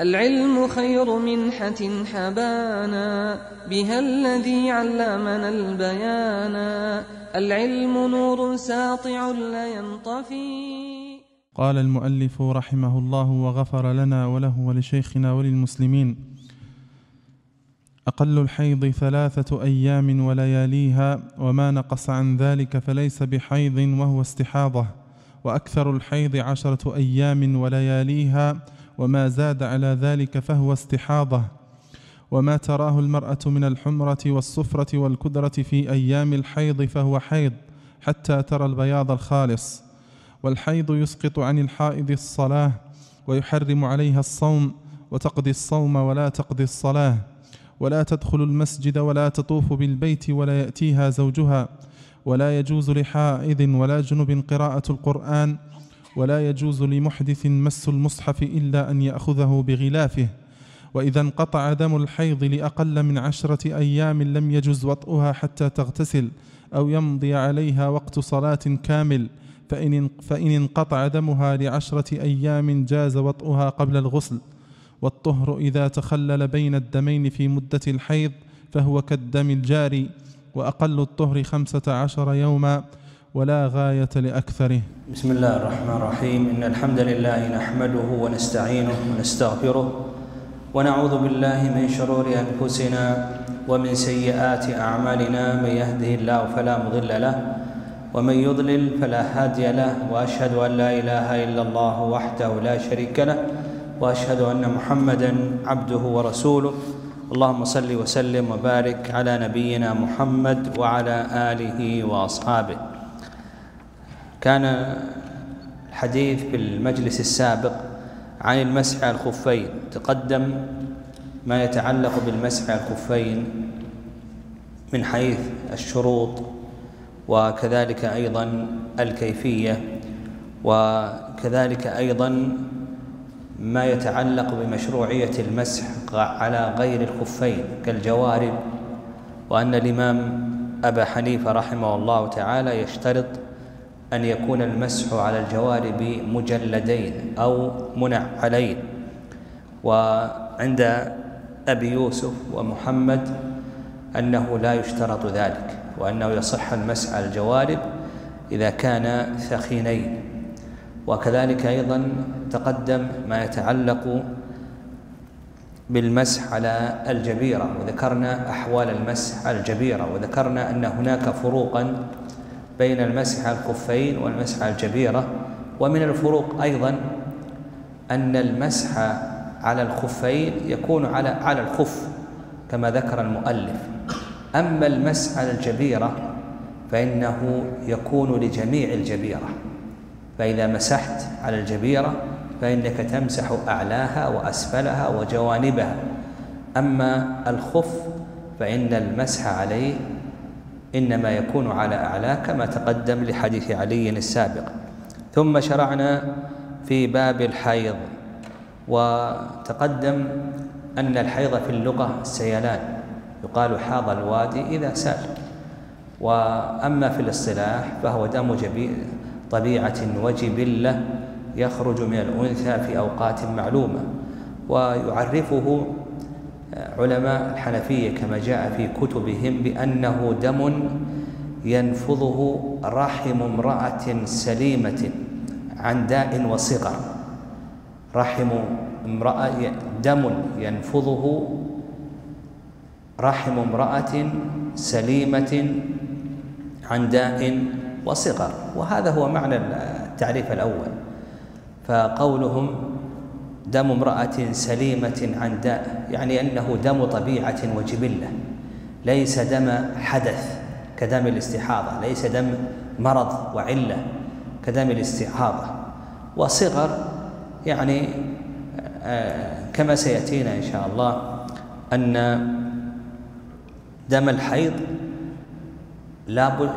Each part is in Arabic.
العلم خير منحة حبانا بها الذي علمنا البيانا. العلم نور ساطع لا ينطفي. قال المؤلف رحمه الله وغفر لنا وله ولشيخنا وللمسلمين أقل الحيض ثلاثة أيام ولياليها وما نقص عن ذلك فليس بحيض وهو استحاضة وأكثر الحيض عشرة أيام ولياليها وما زاد على ذلك فهو استحاضة. وما تراه المرأة من الحمرة والصفرة والكدرة في أيام الحيض فهو حيض حتى ترى البياض الخالص. والحيض يسقط عن الحائض الصلاة ويحرم عليها الصوم وتقضي الصوم ولا تقضي الصلاة. ولا تدخل المسجد ولا تطوف بالبيت ولا يأتيها زوجها. ولا يجوز لحائض ولا جنب قراءة القرآن ولا يجوز لمحدث مس المصحف إلا أن يأخذه بغلافه. وإذا انقطع دم الحيض لأقل من عشرة أيام لم يجز وطئها حتى تغتسل أو يمضي عليها وقت صلاة كامل. فإن, فإن انقطع دمها لعشرة أيام جاز وطئها قبل الغسل. والطهر إذا تخلل بين الدمين في مدة الحيض فهو كالدم الجاري. وأقل الطهر خمسة عشر يوما ولا غاية لأكثره. بسم الله الرحمن الرحيم. إن الحمد لله نحمده ونستعينه ونستغفره ونعوذ بالله من شرور أنفسنا ومن سيئات أعمالنا. من يهده الله فلا مضل له ومن يضلل فلا هادي له. وأشهد أن لا إله إلا الله وحده لا شريك له وأشهد أن محمدا عبده ورسوله. اللهم صل وسلم وبارك على نبينا محمد وعلى آله وأصحابه. كان الحديث في المجلس السابق عن المسح على الخفين. تقدم ما يتعلق بالمسح على الخفين من حيث الشروط وكذلك أيضا الكيفية وكذلك أيضا ما يتعلق بمشروعية المسح على غير الخفين كالجوارب وأن الإمام أبا حنيفة رحمه الله تعالى يشترط أن يكون المسح على الجوارب مجلدين أو منعلين. وعند أبي يوسف ومحمد أنه لا يشترط ذلك وأنه يصح المسح على الجوارب إذا كان ثخينين وكذلك أيضا تقدم ما يتعلق بالمسح على الجبيرة. وذكرنا أحوال المسح على الجبيرة وذكرنا أن هناك فروقا بين المسح على الخفين والمسح على الجبيرة. ومن الفروق أيضا أن المسح على الخفين يكون على على الخف كما ذكر المؤلف. أما المسح على الجبيرة فإنه يكون لجميع الجبيرة. فإذا مسحت على الجبيرة فإنك تمسح أعلاها وأسفلها وجوانبها. أما الخف فإن المسح عليه إنما يكون على أعلاه كما تقدم لحديث علي السابق. ثم شرعنا في باب الحيض وتقدم أن الحيض في اللغة السيلان يقال حاض الوادي إذا سال. وأما في الاصطلاح فهو دم طبيعة وجبلة يخرج من الأنثى في أوقات معلومة ويعرفه علماء الحنفية كما جاء في كتبهم بأنه دم ينفضه رحم امرأة سليمة عن داء وصغر. رحم امرأة دم ينفضه رحم امرأة سليمة عن داء وصغر. وهذا هو معنى التعريف الأول. فقولهم دم امرأة سليمة عن داء يعني أنه دم طبيعة وجبلة. ليس دم حدث كدم الاستحاضة ليس دم مرض وعلة كدم الاستحاضة. وصغر يعني آه، كما سيأتينا إن شاء الله أن دم الحيض لابد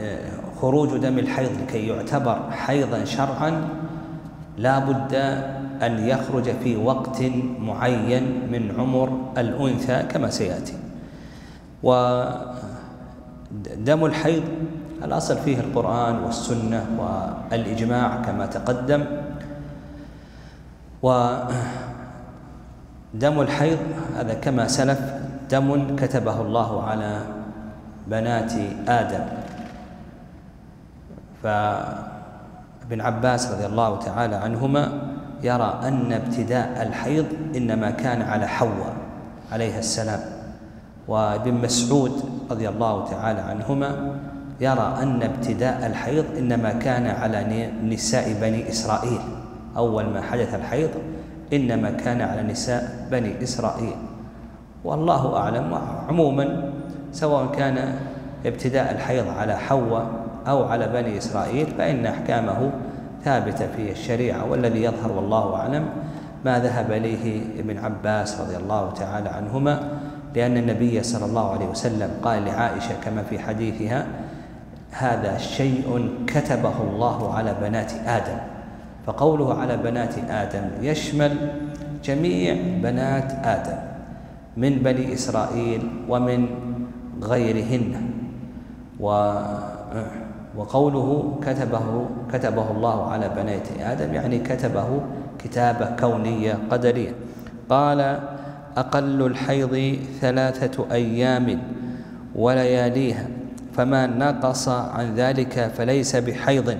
آه، خروج دم الحيض لكي يعتبر حيضا شرعا لا بد أن يخرج في وقت معين من عمر الأنثى كما سيأتي. ودم الحيض الأصل فيه القرآن والسنة والإجماع كما تقدم. دم الحيض هذا كما سلف دم كتبه الله على بنات آدم. فابن عباس رضي الله تعالى عنهما يرى أن ابتداء الحيض إنما كان على حواء عليها السلام. وابن مسعود رضي الله تعالى عنهما يرى أن ابتداء الحيض إنما كان على نساء بني إسرائيل. أول ما حدث الحيض إنما كان على نساء بني إسرائيل. والله أعلم عموما سواء كان ابتداء الحيض على حواء أو على بني إسرائيل فإن أحكامه ثابتة في الشريعة والذي يظهر والله أعلم ما ذهب إليه ابن عباس رضي الله تعالى عنهما لأن النبي صلى الله عليه وسلم قال لعائشة كما في حديثها هذا شيء كتبه الله على بنات آدم. فقوله على بنات آدم يشمل جميع بنات آدم من بني إسرائيل ومن غيرهن. و وقوله كتبه كتبه الله على بنات آدم يعني كتبه كتابة كونية قدرية قال أقل الحيض ثلاثة أيام ولياليها فما نقص عن ذلك فليس بحيض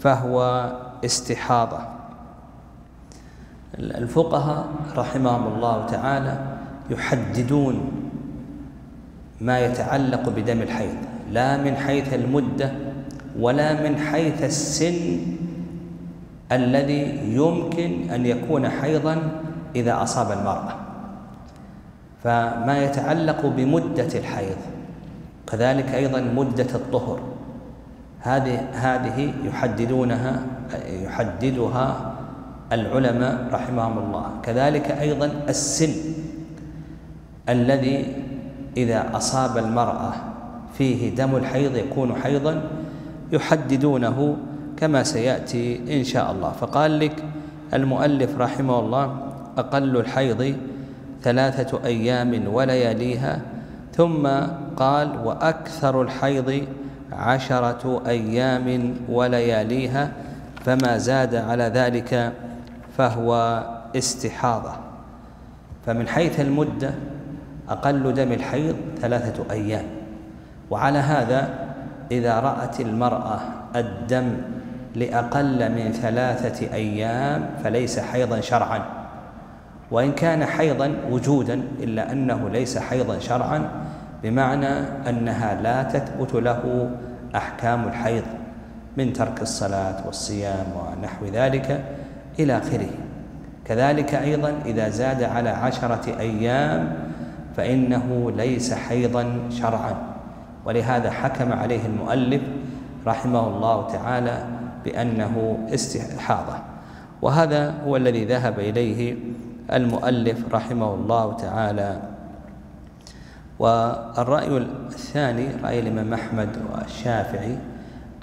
فهو استحاضة. الفقهاء رحمهم الله تعالى يحددون ما يتعلق بدم الحيض لا من حيث المدة ولا من حيث السن الذي يمكن أن يكون حيضا إذا أصاب المرأة. فما يتعلق بمدة الحيض كذلك أيضا مدة الطهر. هذه هذه يحددونها يحددها العلماء رحمهم الله. كذلك أيضا السن الذي إذا أصاب المرأة فيه دم الحيض يكون حيضا يحددونه كما سيأتي إن شاء الله. فقال لك المؤلف رحمه الله أقل الحيض ثلاثة أيام ولياليها ثم قال وأكثر الحيض عشرة أيام ولياليها فما زاد على ذلك فهو استحاضة. فمن حيث المدة أقل دم الحيض ثلاثة أيام. وعلى هذا إذا رأت المرأة الدم لأقل من ثلاثة أيام فليس حيضا شرعا. وإن كان حيضا وجودا إلا أنه ليس حيضا شرعا بمعنى أنها لا تثبت له أحكام الحيض من ترك الصلاة والصيام ونحو ذلك إلى آخره. كذلك أيضا إذا زاد على عشرة أيام فإنه ليس حيضا شرعا. ولهذا حكم عليه المؤلف رحمه الله تعالى بأنه استحاضة. وهذا هو الذي ذهب إليه المؤلف رحمه الله تعالى. والرأي الثاني رأي الإمام أحمد والشافعي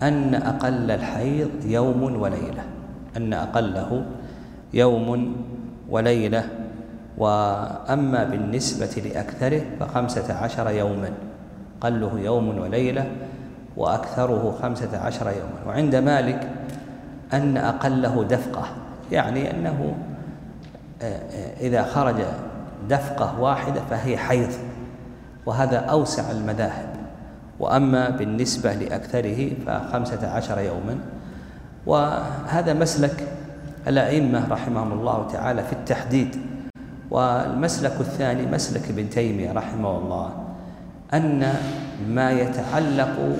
أن أقل الحيض يوم وليلة. أن أقله يوم وليلة. وأما بالنسبة لأكثره فخمسة عشر يوما. قله يوم وليلة وأكثره خمسة عشر يوما. وعند مالك أن أقله دفقة يعني أنه آه، آه، إذا خرج دفقة واحدة فهي حيض وهذا أوسع المذاهب. وأما بالنسبة لأكثره فخمسة عشر يوما. وهذا مسلك الأئمة رحمهم الله تعالى في التحديد. والمسلك الثاني مسلك ابن تيمية رحمه الله. أن ما يتعلق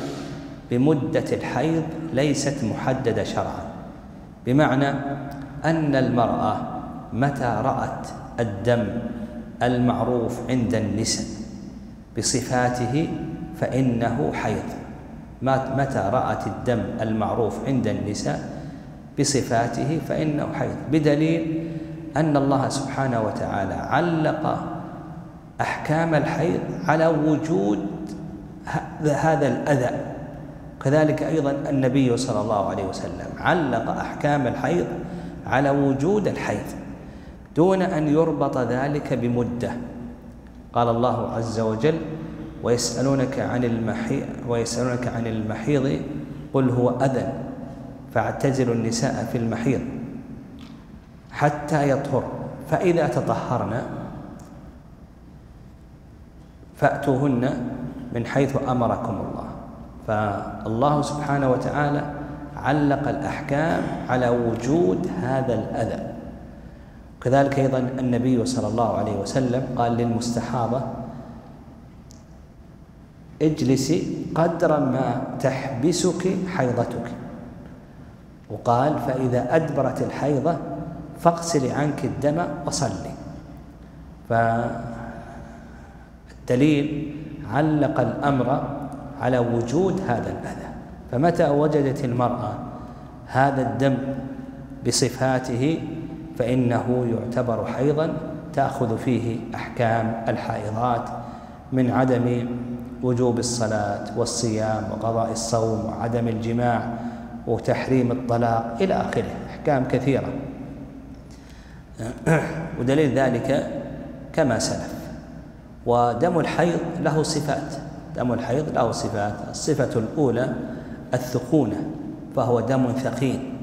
بمدة الحيض ليست محددة شرعا. بمعنى أن المرأة متى رأت الدم المعروف عند النساء بصفاته فإنه حيض. متى رأت الدم المعروف عند النساء بصفاته فإنه حيض. بدليل أن الله سبحانه وتعالى علق أحكام الحيض على وجود هذا الأذى. كذلك أيضا النبي صلى الله عليه وسلم علق أحكام الحيض على وجود الحيض دون أن يربط ذلك بمدة. قال الله عز وجل ويسألونك عن المحيض ويسألونك عن المحيض قل هو أذى فاعتزلوا النساء في المحيض حتى يطهر. فإذا تطهرن فأتوهن من حيث أمركم الله. فالله سبحانه وتعالى علق الأحكام على وجود هذا الأذى. كذلك أيضا النبي صلى الله عليه وسلم قال للمستحاضة اجلسي قدر ما تحبسك حيضتك. وقال فإذا أدبرت الحيضة فاغسلي عنك الدم وصلي. فالدليل علق الأمر على وجود هذا الأذى. فمتى وجدت المرأة هذا الدم بصفاته فإنه يعتبر حيضا تأخذ فيه أحكام الحائضات من عدم وجوب الصلاة والصيام وقضاء الصوم وعدم الجماع وتحريم الطلاق إلى آخره. أحكام كثيرة. ودليل ذلك كما سلف. ودم الحيض له صفات. دم الحيض له صفات. الصفة الأولى الثخونة فهو دم ثقيل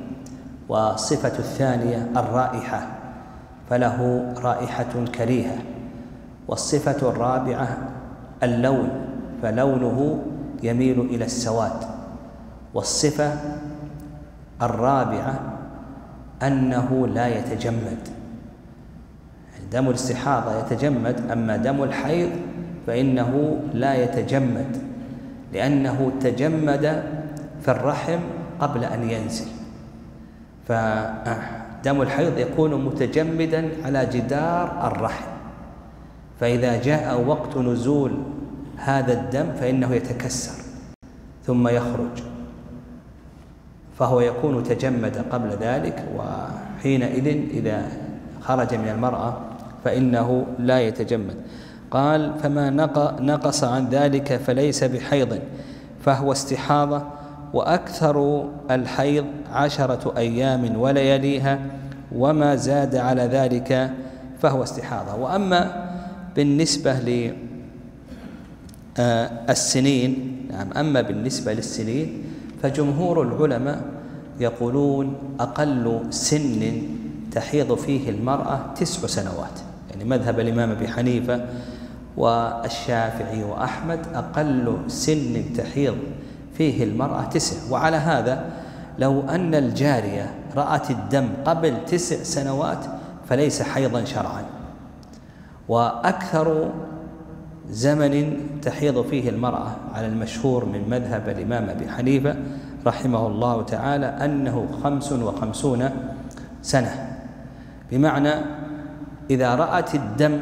والصفة الثانية الرائحة فله رائحة كريهة. والصفة الرابعة اللون فلونه يميل إلى السواد. والصفة الرابعة أنه لا يتجمد. دم الاستحاضة يتجمد أما دم الحيض فإنه لا يتجمد لأنه تجمد في الرحم قبل أن ينزل. فدم الحيض يكون متجمدا على جدار الرحم. فإذا جاء وقت نزول هذا الدم فإنه يتكسر ثم يخرج فهو يكون تجمد قبل ذلك وحينئذ إذا خرج من المرأة فإنه لا يتجمد. قال فما نقص عن ذلك فليس بحيض فهو استحاضة وأكثر الحيض عشرة أيام ولياليها وما زاد على ذلك فهو استحاضة. وأما بالنسبة للسنين نعم أما بالنسبة للسنين فجمهور العلماء يقولون أقل سن تحيض فيه المرأة تسع سنوات. يعني مذهب الإمام أبي حنيفة والشافعي وأحمد أقل سن تحيض فيه المرأة تسع. وعلى هذا لو أن الجارية رأت الدم قبل تسع سنوات فليس حيضا شرعا. وأكثر زمن تحيض فيه المرأة على المشهور من مذهب الإمام أبي حنيفة رحمه الله تعالى أنه خمس وخمسون سنة. بمعنى إذا رأت الدم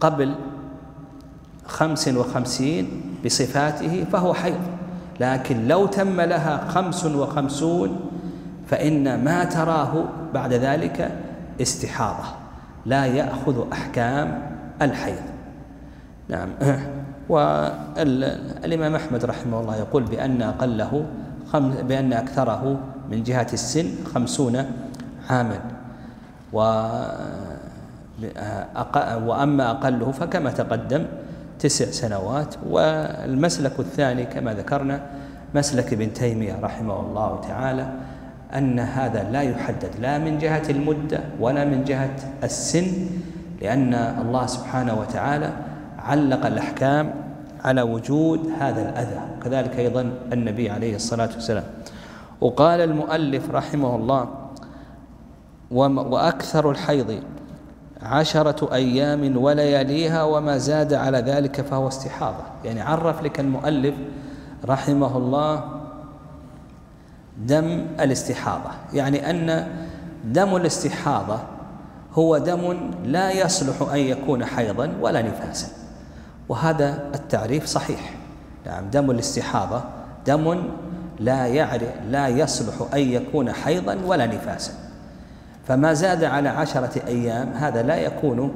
قبل خمس وخمسين بصفاته فهو حيض لكن لو تم لها خمس وخمسون فإن ما تراه بعد ذلك استحاضة لا يأخذ أحكام الحيض. نعم. والإمام أحمد رحمه الله يقول بأن أقله بأن أكثره من جهة السن خمسون عاما. و وأما أقله فكما تقدم تسع سنوات. والمسلك الثاني كما ذكرنا مسلك ابن تيمية رحمه الله تعالى أن هذا لا يحدد لا من جهة المدة ولا من جهة السن لأن الله سبحانه وتعالى علق الأحكام على وجود هذا الأذى. كذلك أيضا النبي عليه الصلاة والسلام. وقال المؤلف رحمه الله وأكثر الحيض عشرة أيام ولياليها وما زاد على ذلك فهو استحاضة. يعني عرف لك المؤلف رحمه الله دم الاستحاضة. يعني أن دم الاستحاضة هو دم لا يصلح أن يكون حيضا ولا نفاسا. وهذا التعريف صحيح. نعم دم الاستحاضة دم لا يعرف لا يصلح أن يكون حيضا ولا نفاسا. فما زاد على عشرة أيام هذا لا يكون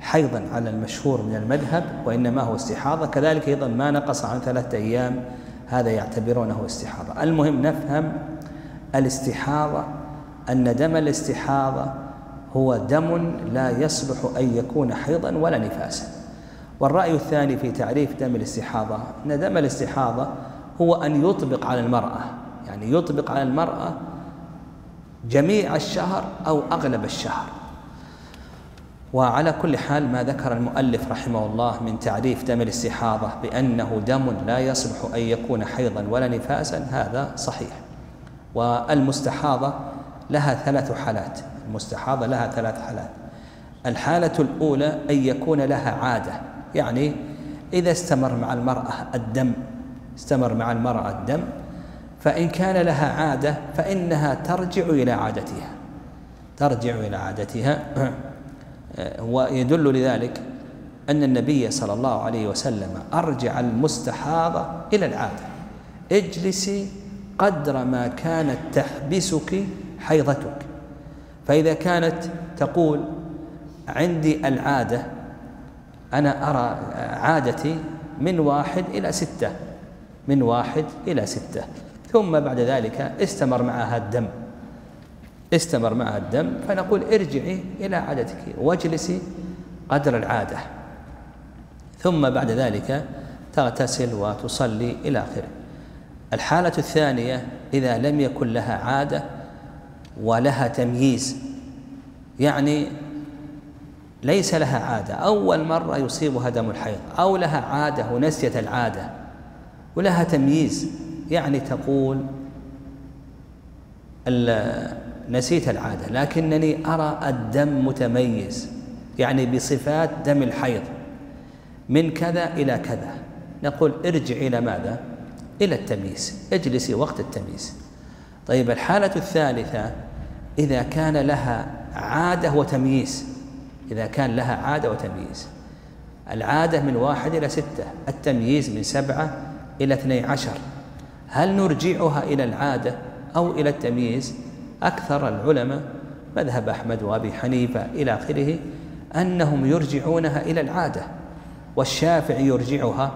حيضا على المشهور من المذهب وإنما هو استحاضة. كذلك أيضا ما نقص عن ثلاثة أيام هذا يعتبرونه استحاضة. المهم نفهم الاستحاضة أن دم الاستحاضة هو دم لا يصلح أن يكون حيضا ولا نفاسا. والرأي الثاني في تعريف دم الاستحاضة أن دم الاستحاضة هو أن يطبق على المرأة يعني يطبق على المرأة جميع الشهر أو أغلب الشهر. وعلى كل حال ما ذكر المؤلف رحمه الله من تعريف دم الاستحاضة بأنه دم لا يصلح أن يكون حيضا ولا نفاسا هذا صحيح. والمستحاضة لها ثلاث حالات. المستحاضة لها ثلاث حالات. الحالة الأولى أن يكون لها عادة يعني إذا استمر مع المرأة الدم استمر مع المرأة الدم فإن كان لها عادة فإنها ترجع إلى عادتها. ترجع إلى عادتها. ويدل لذلك أن النبي صلى الله عليه وسلم أرجع المستحاضة إلى العادة. اجلسي قدر ما كانت تحبسك حيضتك. فإذا كانت تقول عندي العادة أنا أرى عادتي من واحد إلى ستة. من واحد إلى ستة. ثم بعد ذلك استمر معها الدم. استمر معها الدم فنقول ارجعي إلى عادتك واجلسي قدر العادة. ثم بعد ذلك تغتسل وتصلي إلى آخره. الحالة الثانية إذا لم يكن لها عادة ولها تمييز يعني ليس لها عادة. أول مرة يصيبها دم الحيض أو لها عادة ونسيت العادة ولها تمييز. يعني تقول نسيت العادة لكنني أرى الدم متميز يعني بصفات دم الحيض من كذا إلى كذا. نقول ارجع إلى ماذا؟ إلى التمييز اجلسي وقت التمييز. طيب الحالة الثالثة إذا كان لها عادة وتمييز إذا كان لها عادة وتمييز. العادة من واحد إلى ستة التمييز من سبعة إلى اثني عشر. هل نرجعها إلى العادة أو إلى التمييز؟ أكثر العلماء مذهب أحمد وأبي حنيفة إلى آخره أنهم يرجعونها إلى العادة والشافعي يرجعها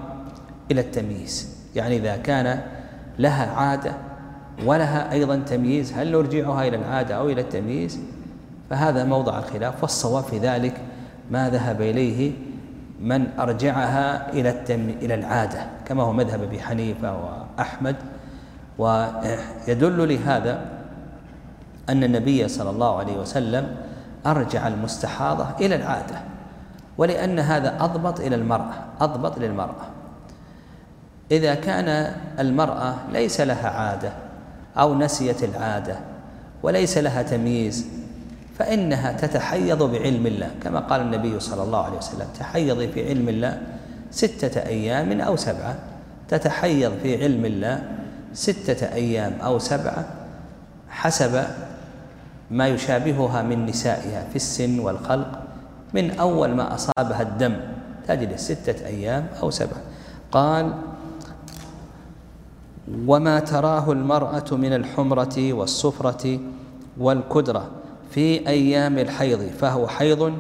إلى التمييز. يعني إذا كان لها عادة ولها أيضا تمييز هل نرجعها إلى العادة أو إلى التمييز؟ فهذا موضع الخلاف والصواب في ذلك ما ذهب إليه من أرجعها إلى التم إلى العادة كما هو مذهب أبي حنيفة وأحمد. ويدل لهذا أن النبي صلى الله عليه وسلم أرجع المستحاضة إلى العادة ولأن هذا أضبط إلى المرأة أضبط للمرأة. إذا كان المرأة ليس لها عادة أو نسيت العادة وليس لها تمييز فإنها تتحيض بعلم الله. كما قال النبي صلى الله عليه وسلم تحيضي في علم الله ستة أيام أو سبعة. تتحيض في علم الله ستة أيام أو سبعة حسب ما يشابهها من نسائها في السن والخلق. من أول ما أصابها الدم تجلس ستة أيام أو سبعة. قال وما تراه المرأة من الحمرة والصفرة والكدرة في أيام الحيض فهو حيض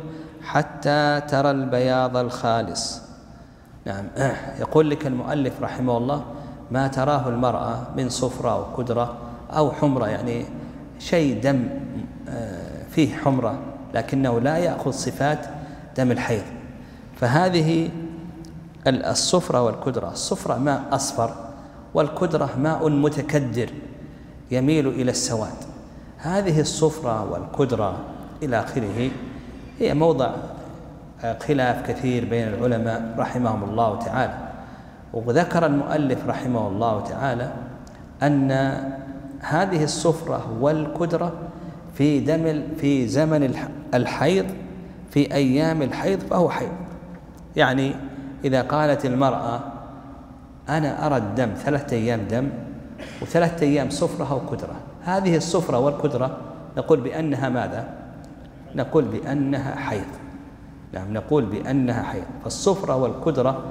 حتى ترى البياض الخالص. نعم. يقول لك المؤلف رحمه الله ما تراه المرأة من صفرة وكدرة أو حمرة. يعني شيء دم آه، فيه حمرة لكنه لا يأخذ صفات دم الحيض. فهذه الصفرة والكدرة. الصفرة ماء أصفر والكدرة ماء متكدر يميل إلى السواد. هذه الصفرة والكدرة إلى آخره. هي موضع آه، خلاف كثير بين العلماء رحمهم الله تعالى. وذكر المؤلف رحمه الله تعالى أن هذه الصفرة والكدرة في دم في زمن الحيض في أيام الحيض فهو حيض. يعني إذا قالت المرأة أنا أرى الدم ثلاثة أيام دم وثلاثة أيام صفرة أو كدرة هذه الصفرة والكدرة نقول بأنها ماذا؟ نقول بأنها حيض. نعم نقول بأنها حيض. فالصفرة والكدرة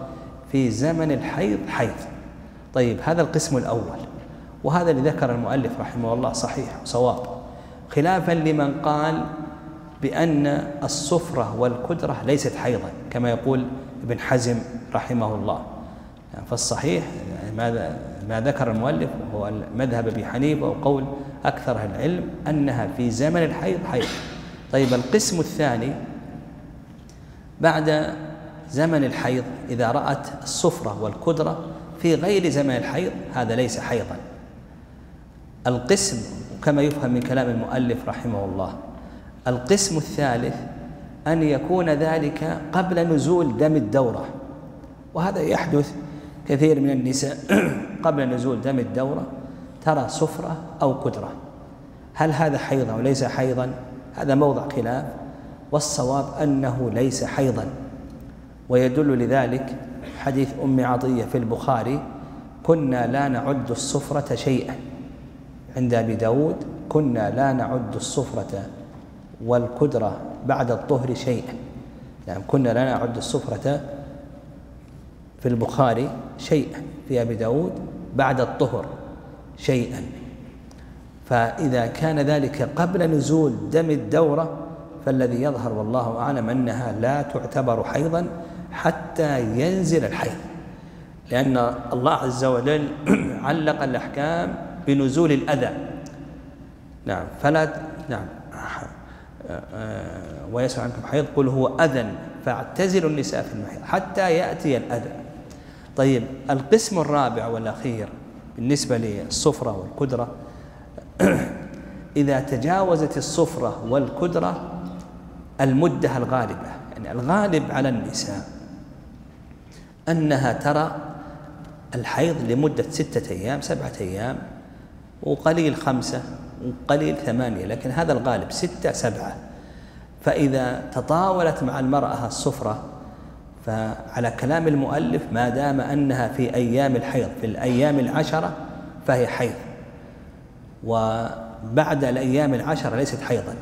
في زمن الحيض حيض. طيب هذا القسم الأول وهذا اللي ذكر المؤلف رحمه الله صحيح صواب. خلافا لمن قال بأن الصفرة والكدرة ليست حيضا كما يقول ابن حزم رحمه الله. فالصحيح ماذا ما ذكر المؤلف هو مذهب أبي حنيفة وقول أكثر العلم أنها في زمن الحيض حيض. طيب القسم الثاني بعد زمن الحيض إذا رأت الصفرة والكدرة في غير زمن الحيض هذا ليس حيضا. القسم كما يفهم من كلام المؤلف رحمه الله القسم الثالث أن يكون ذلك قبل نزول دم الدورة. وهذا يحدث كثير من النساء قبل نزول دم الدورة. ترى سفرة أو قدرة. هل هذا حيضا أو ليس حيضا؟ هذا موضع خلاف. والصواب أنه ليس حيضا. ويدل لذلك حديث أم عطية في البخاري كنا لا نعد الصفرة شيئا. عند أبي داود كنا لا نعد الصفرة والكدرة بعد الطهر شيئا. يعني كنا لا نعد الصفرة في البخاري شيئا. في أبي داود بعد الطهر. شيئا. فإذا كان ذلك قبل نزول دم الدورة فالذي يظهر والله أعلم أنها لا تعتبر حيضا حتى ينزل الحيض. لأن الله عز وجل علق الأحكام بنزول الأذى. نعم فلا نعم. ويسأل عنكم حيض قل هو أذى فاعتزلوا النساء في المحيض حتى يأتي الأذى. طيب القسم الرابع والأخير بالنسبة للصفرة والكدرة إذا تجاوزت الصفرة والكدرة المدة الغالبة يعني الغالب على النساء أنها ترى الحيض لمدة ستة أيام سبعة أيام وقليل خمسة وقليل ثمانية لكن هذا الغالب ستة سبعة. فإذا تطاولت مع المرأة الصفرة فعلى كلام المؤلف ما دام أنها في أيام الحيض في الأيام العشرة فهي حيض. وبعد الأيام العشرة ليست حيضا.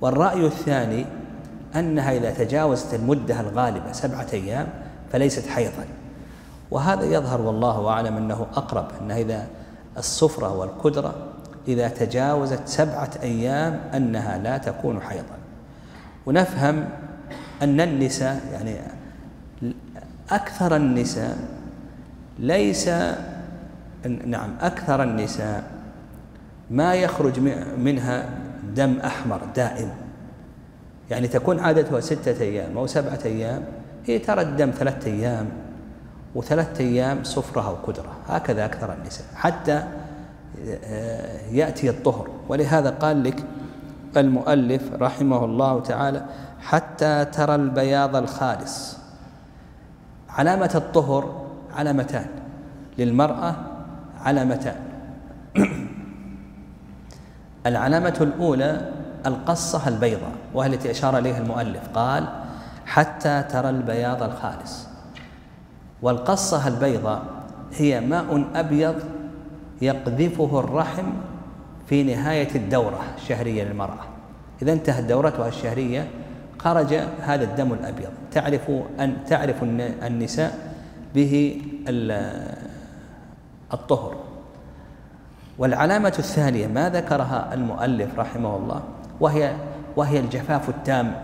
والرأي الثاني أنها إذا تجاوزت المدة الغالبة سبعة أيام فليست حيضا. وهذا يظهر والله أعلم أنه أقرب أنها إذا الصفرة والكدرة إذا تجاوزت سبعة أيام أنها لا تكون حيضا. ونفهم أن النساء يعني أكثر النساء ليس نعم أكثر النساء ما يخرج منها دم أحمر دائم. يعني تكون عادتها ستة أيام أو سبعة أيام هي ترى الدم ثلاثة أيام وثلاثة أيام صفرة أو كدرة هكذا أكثر النساء. حتى آه، يأتي الطهر. ولهذا قال لك المؤلف رحمه الله تعالى حتى ترى البياض الخالص علامة الطهر علامتان للمرأة علامتان. العلامة الأولى القصة البيضاء وهي التي أشار إليها المؤلف قال حتى ترى البياض الخالص. والقصة البيضاء هي ماء أبيض يقذفه الرحم في نهاية الدورة الشهرية للمرأة. إذا انتهت دورتها الشهرية خرج هذا الدم الأبيض. تعرف أن تعرف النساء به الطهر. والعلامة الثانية ما ذكرها المؤلف رحمه الله وهي وهي الجفاف التام.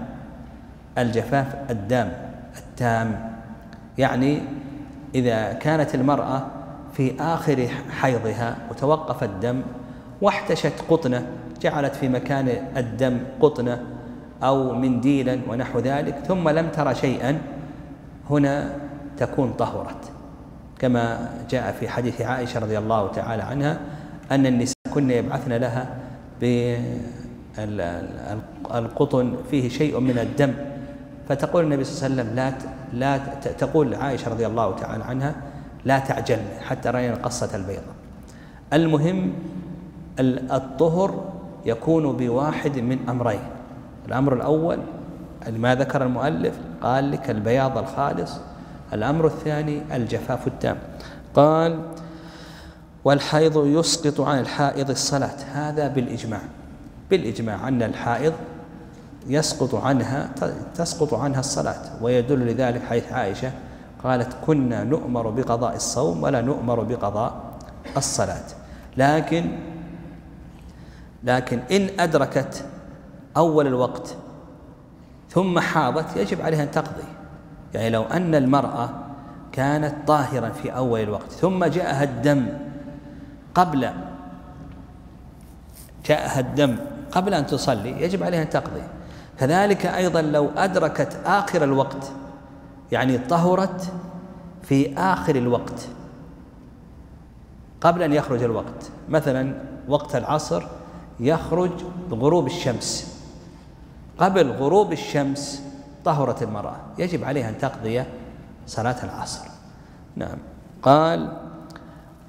الجفاف الدام التام. يعني إذا كانت المرأة في آخر حيضها وتوقف الدم واحتشت قطنة جعلت في مكان الدم قطنة أو منديلا ونحو ذلك ثم لم ترى شيئا هنا تكون طهرت. كما جاء في حديث عائشة رضي الله تعالى عنها أن النساء كن يبعثن لها بالقطن فيه شيء من الدم. فتقول النبي صلى الله عليه وسلم لا لا تقول عائشة رضي الله تعالى عنها لا تعجل حتى رأينا قصة البيضة المهم الطهر يكون بواحد من أمرين. الأمر الأول ما ذكر المؤلف قال لك البياض الخالص. الأمر الثاني الجفاف التام. قال والحيض يسقط عن الحائض الصلاة. هذا بالإجماع. بالإجماع أن الحائض يسقط عنها تسقط عنها الصلاة ويدل لذلك حيث عائشة قالت كنا نؤمر بقضاء الصوم ولا نؤمر بقضاء الصلاة. لكن لكن إن أدركت أول الوقت. ثم حاضت يجب عليها أن تقضي. يعني لو أن المرأة كانت طاهرا في أول الوقت ثم جاءها الدم قبل جاءها الدم قبل أن تصلي يجب عليها أن تقضي. كذلك أيضا لو أدركت آخر الوقت يعني طهرت في آخر الوقت قبل أن يخرج الوقت. مثلا وقت العصر يخرج بغروب الشمس. قبل غروب الشمس طهرت المرأة. يجب عليها أن تقضي صلاة العصر. نعم. قال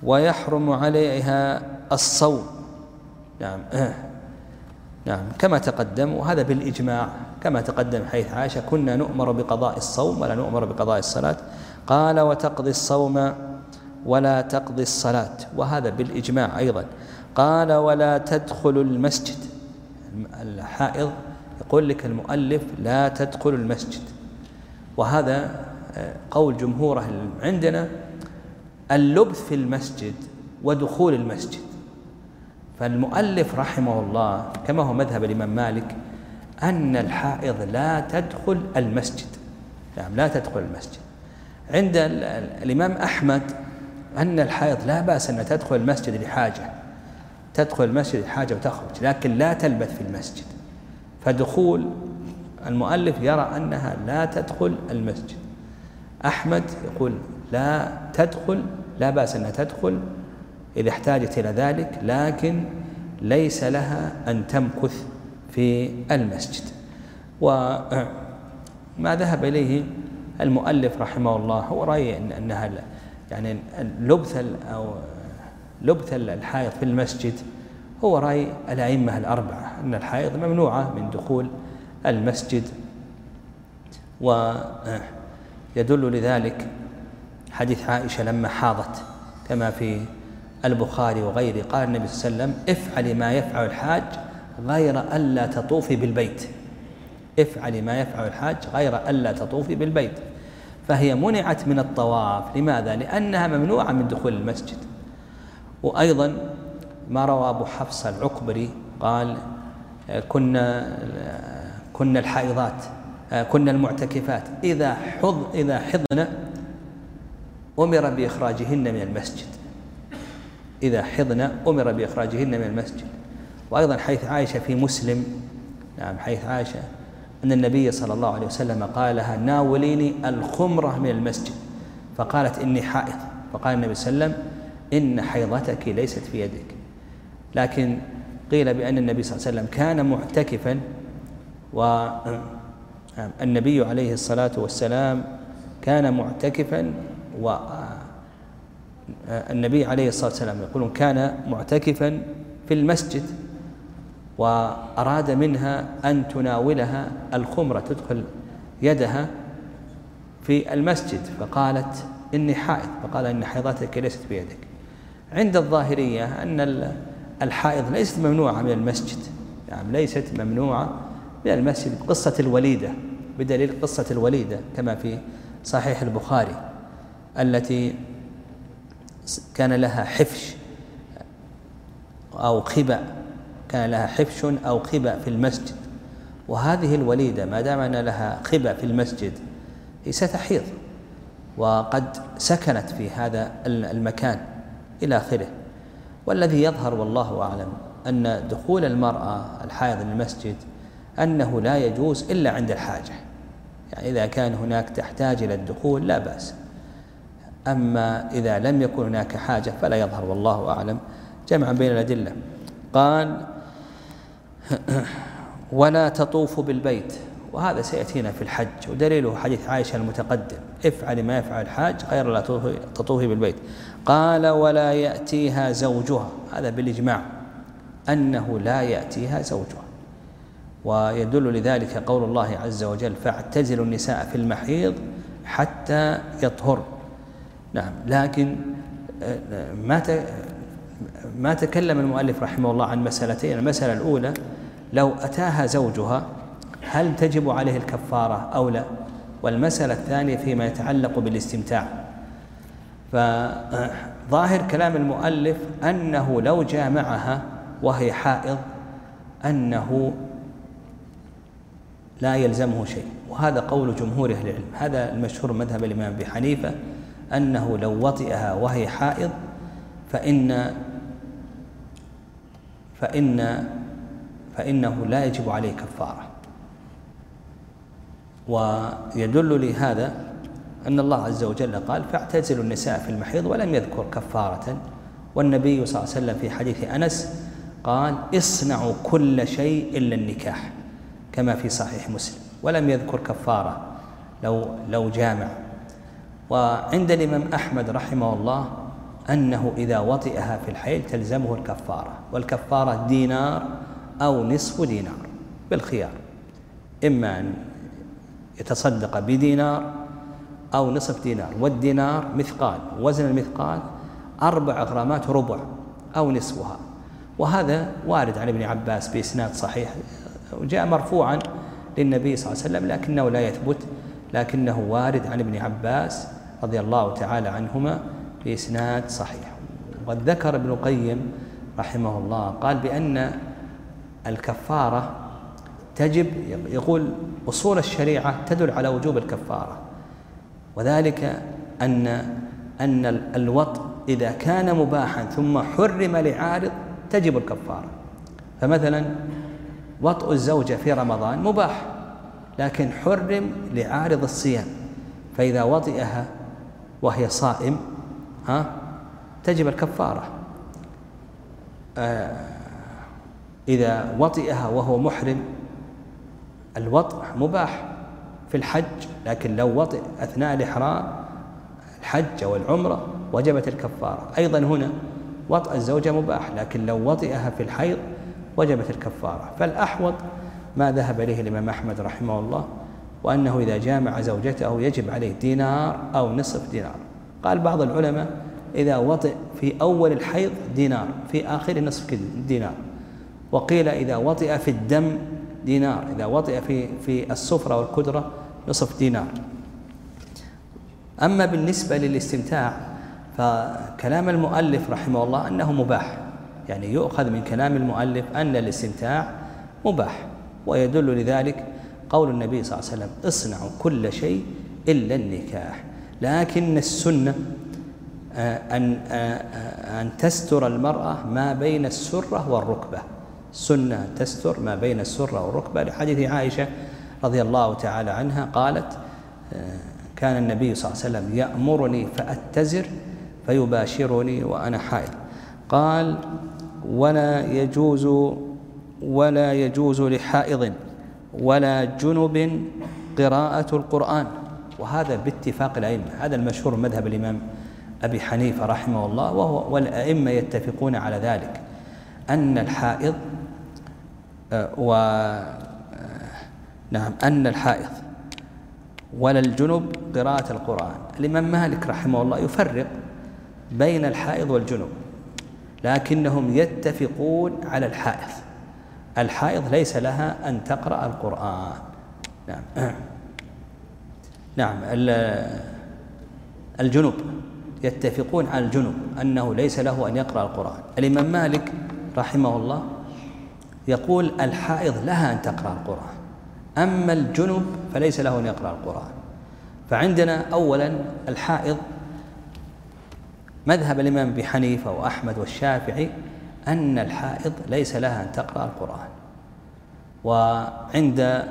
ويحرم عليها الصوم. نعم. نعم. كما تقدم وهذا بالإجماع كما تقدم حيث عائشة كنا نؤمر بقضاء الصوم ولا نؤمر بقضاء الصلاة. قال وتقضي الصوم ولا تقضي الصلاة. وهذا بالإجماع أيضا. قال ولا تدخل المسجد. الحائض يقول لك المؤلف لا تدخل المسجد. وهذا آه، قول جمهور أهل عندنا اللبث في المسجد ودخول المسجد. فالمؤلف رحمه الله كما هو مذهب الإمام مالك أن الحائض لا تدخل المسجد. نعم لا تدخل المسجد. عند الإمام أحمد أن الحائض لا بأس أن تدخل المسجد لحاجة. تدخل المسجد لحاجة وتخرج لكن لا تلبث في المسجد. فدخول المؤلف يرى أنها لا تدخل المسجد. أحمد يقول لا تدخل لا بأس أنها تدخل إذا احتاجت إلى ذلك لكن ليس لها أن تمكث في المسجد. وما ذهب إليه المؤلف رحمه الله هو رأي إن أنها يعني لبث أو لبث الحائض في المسجد هو رأي الأئمة الأربعة أن الحائض ممنوعة من دخول المسجد. ويدل لذلك حديث عائشة لما حاضت كما في البخاري وغيره قال النبي صلى الله عليه وسلم افعلي ما يفعل الحاج غير ألا تطوفي بالبيت. افعلي ما يفعل الحاج غير ألا تطوفي بالبيت. فهي منعت من الطواف. لماذا؟ لأنها ممنوعة من دخول المسجد. وأيضا ما روى أبو حفص العقبري؟ قال كنا كنا الحائضات كنا المعتكفات إذا حض إذا حضن أمر بإخراجهن من المسجد. إذا حضن أمر بإخراجهن من المسجد. وأيضا حيث عائشة في مسلم. نعم حيث عائشة أن النبي صلى الله عليه وسلم قال لها ناوليني الخمرة من المسجد. فقالت إني حائض. فقال النبي صلى الله عليه وسلم إن حيضتك ليست في يدك. لكن قيل بأن النبي صلى الله عليه وسلم كان معتكفا والنبي عليه الصلاة والسلام كان معتكفا والنبي عليه الصلاة والسلام يقولون كان معتكفا في المسجد وأراد منها أن تناولها الخمرة تدخل يدها في المسجد. فقالت إني حائض فقال إن حيضتك ليست بيدك. عند الظاهرية أن الحائض ليست ممنوعة من المسجد. يعني ليست ممنوعة من المسجد قصة الوليدة بدليل قصة الوليدة كما في صحيح البخاري التي كان لها حفش أو خبأ كان لها حفش أو خبأ في المسجد. وهذه الوليدة ما دام أن لها خبأ في المسجد هي ستحيض وقد سكنت في هذا المكان إلى آخره. والذي يظهر والله أعلم أن دخول المرأة الحائض للمسجد أنه لا يجوز إلا عند الحاجة. يعني إذا كان هناك تحتاج إلى الدخول لا بأس. أما إذا لم يكن هناك حاجة فلا يظهر والله أعلم. جمعا بين الأدلة. قال ولا تطوف بالبيت. وهذا سيأتينا في الحج ودليله حديث عائشة المتقدم. افعل ما يفعل الحاج غير لا تطوفي بالبيت. قال ولا يأتيها زوجها. هذا بالإجماع. أنه لا يأتيها زوجها. ويدل لذلك قول الله عز وجل فاعتزلوا النساء في المحيض حتى يطهر. نعم. لكن آه، ما ما تكلم المؤلف رحمه الله عن مسألتين. المسألة الأولى لو أتاها زوجها هل تجب عليه الكفارة أو لا؟ والمسألة الثانية فيما يتعلق بالاستمتاع. فظاهر كلام المؤلف أنه لو جامعها وهي حائض أنه لا يلزمه شيء. وهذا قول جمهور أهل العلم. هذا المشهور مذهب الإمام أبي حنيفة أنه لو وطئها وهي حائض فإن فإن فإنه لا يجب عليه كفارة. ويدل لهذا أن الله عز وجل قال فاعتزلوا النساء في المحيض ولم يذكر كفارة. والنبي صلى الله عليه وسلم في حديث أنس قال اصنعوا كل شيء إلا النكاح كما في صحيح مسلم. ولم يذكر كفارة لو لو جامع. وعند الإمام أحمد رحمه الله أنه إذا وطئها في الحيل تلزمه الكفارة والكفارة دينار أو نصف دينار بالخيار. إما أن يتصدق بدينار أو نصف دينار والدينار مثقال وزن المثقال أربع غرامات ربع أو نصفها. وهذا وارد عن ابن عباس بإسناد صحيح وجاء مرفوعا للنبي صلى الله عليه وسلم لكنه لا يثبت لكنه وارد عن ابن عباس رضي الله تعالى عنهما بإسناد صحيح. وقد ذكر ابن القيم رحمه الله قال بأن الكفارة تجب يقول أصول الشريعة تدل على وجوب الكفارة. وذلك أن أن الوط إذا كان مباحا ثم حرم لعارض تجب الكفارة. فمثلا وطء الزوجة في رمضان مباح لكن حرم لعارض الصيام. فإذا وطئها وهي صائم ها تجب الكفارة. آه إذا وطئها وهو محرم الوطء مباح في الحج لكن لو وطئ أثناء الإحرام الحج أو العمرة وجبت الكفارة. أيضا هنا وطأ الزوجة مباح لكن لو وطئها في الحيض وجبت الكفارة. فالأحوط ما ذهب إليه الإمام أحمد رحمه الله وأنه إذا جامع زوجته يجب عليه دينار أو نصف دينار. قال بعض العلماء إذا وطئ في أول الحيض دينار في آخر نصف دينار. وقيل إذا وطئ في الدم دينار. إذا وطئ في في السفرة والكدرة نصف دينار. أما بالنسبة للاستمتاع فكلام المؤلف رحمه الله أنه مباح. يعني يؤخذ من كلام المؤلف أن الاستمتاع مباح ويدل لذلك قول النبي صلى الله عليه وسلم اصنعوا كل شيء إلا النكاح. لكن السنة آه، أن آه، آه، أن تستر المرأة ما بين السرة والركبة. سنة تستر ما بين السرة والركبة. لحديث عائشة رضي الله تعالى عنها قالت كان النبي صلى الله عليه وسلم يأمرني فأتزر فيباشرني وأنا حائض. قال ولا يجوز ولا يجوز لحائض ولا جنب قراءة القرآن. وهذا باتفاق الأئمة. هذا المشهور مذهب الإمام أبي حنيفة رحمه الله وهو والأئمة يتفقون على ذلك أن الحائض آه، و آه، نعم أن الحائض ولا الجنب قراءة القرآن. الإمام مالك رحمه الله يفرق بين الحائض والجنب لكنهم يتفقون على الحائض. الحائض ليس لها أن تقرأ القرآن. نعم. نعم الجنب يتفقون على الجنب أنه ليس له أن يقرأ القرآن. الإمام مالك رحمه الله يقول الحائض لها أن تقرأ القرآن أما الجنب فليس له أن يقرأ القرآن. فعندنا أولا الحائض مذهب الإمام أبي حنيفة وأحمد والشافعي أن الحائض ليس لها أن تقرأ القرآن. وعند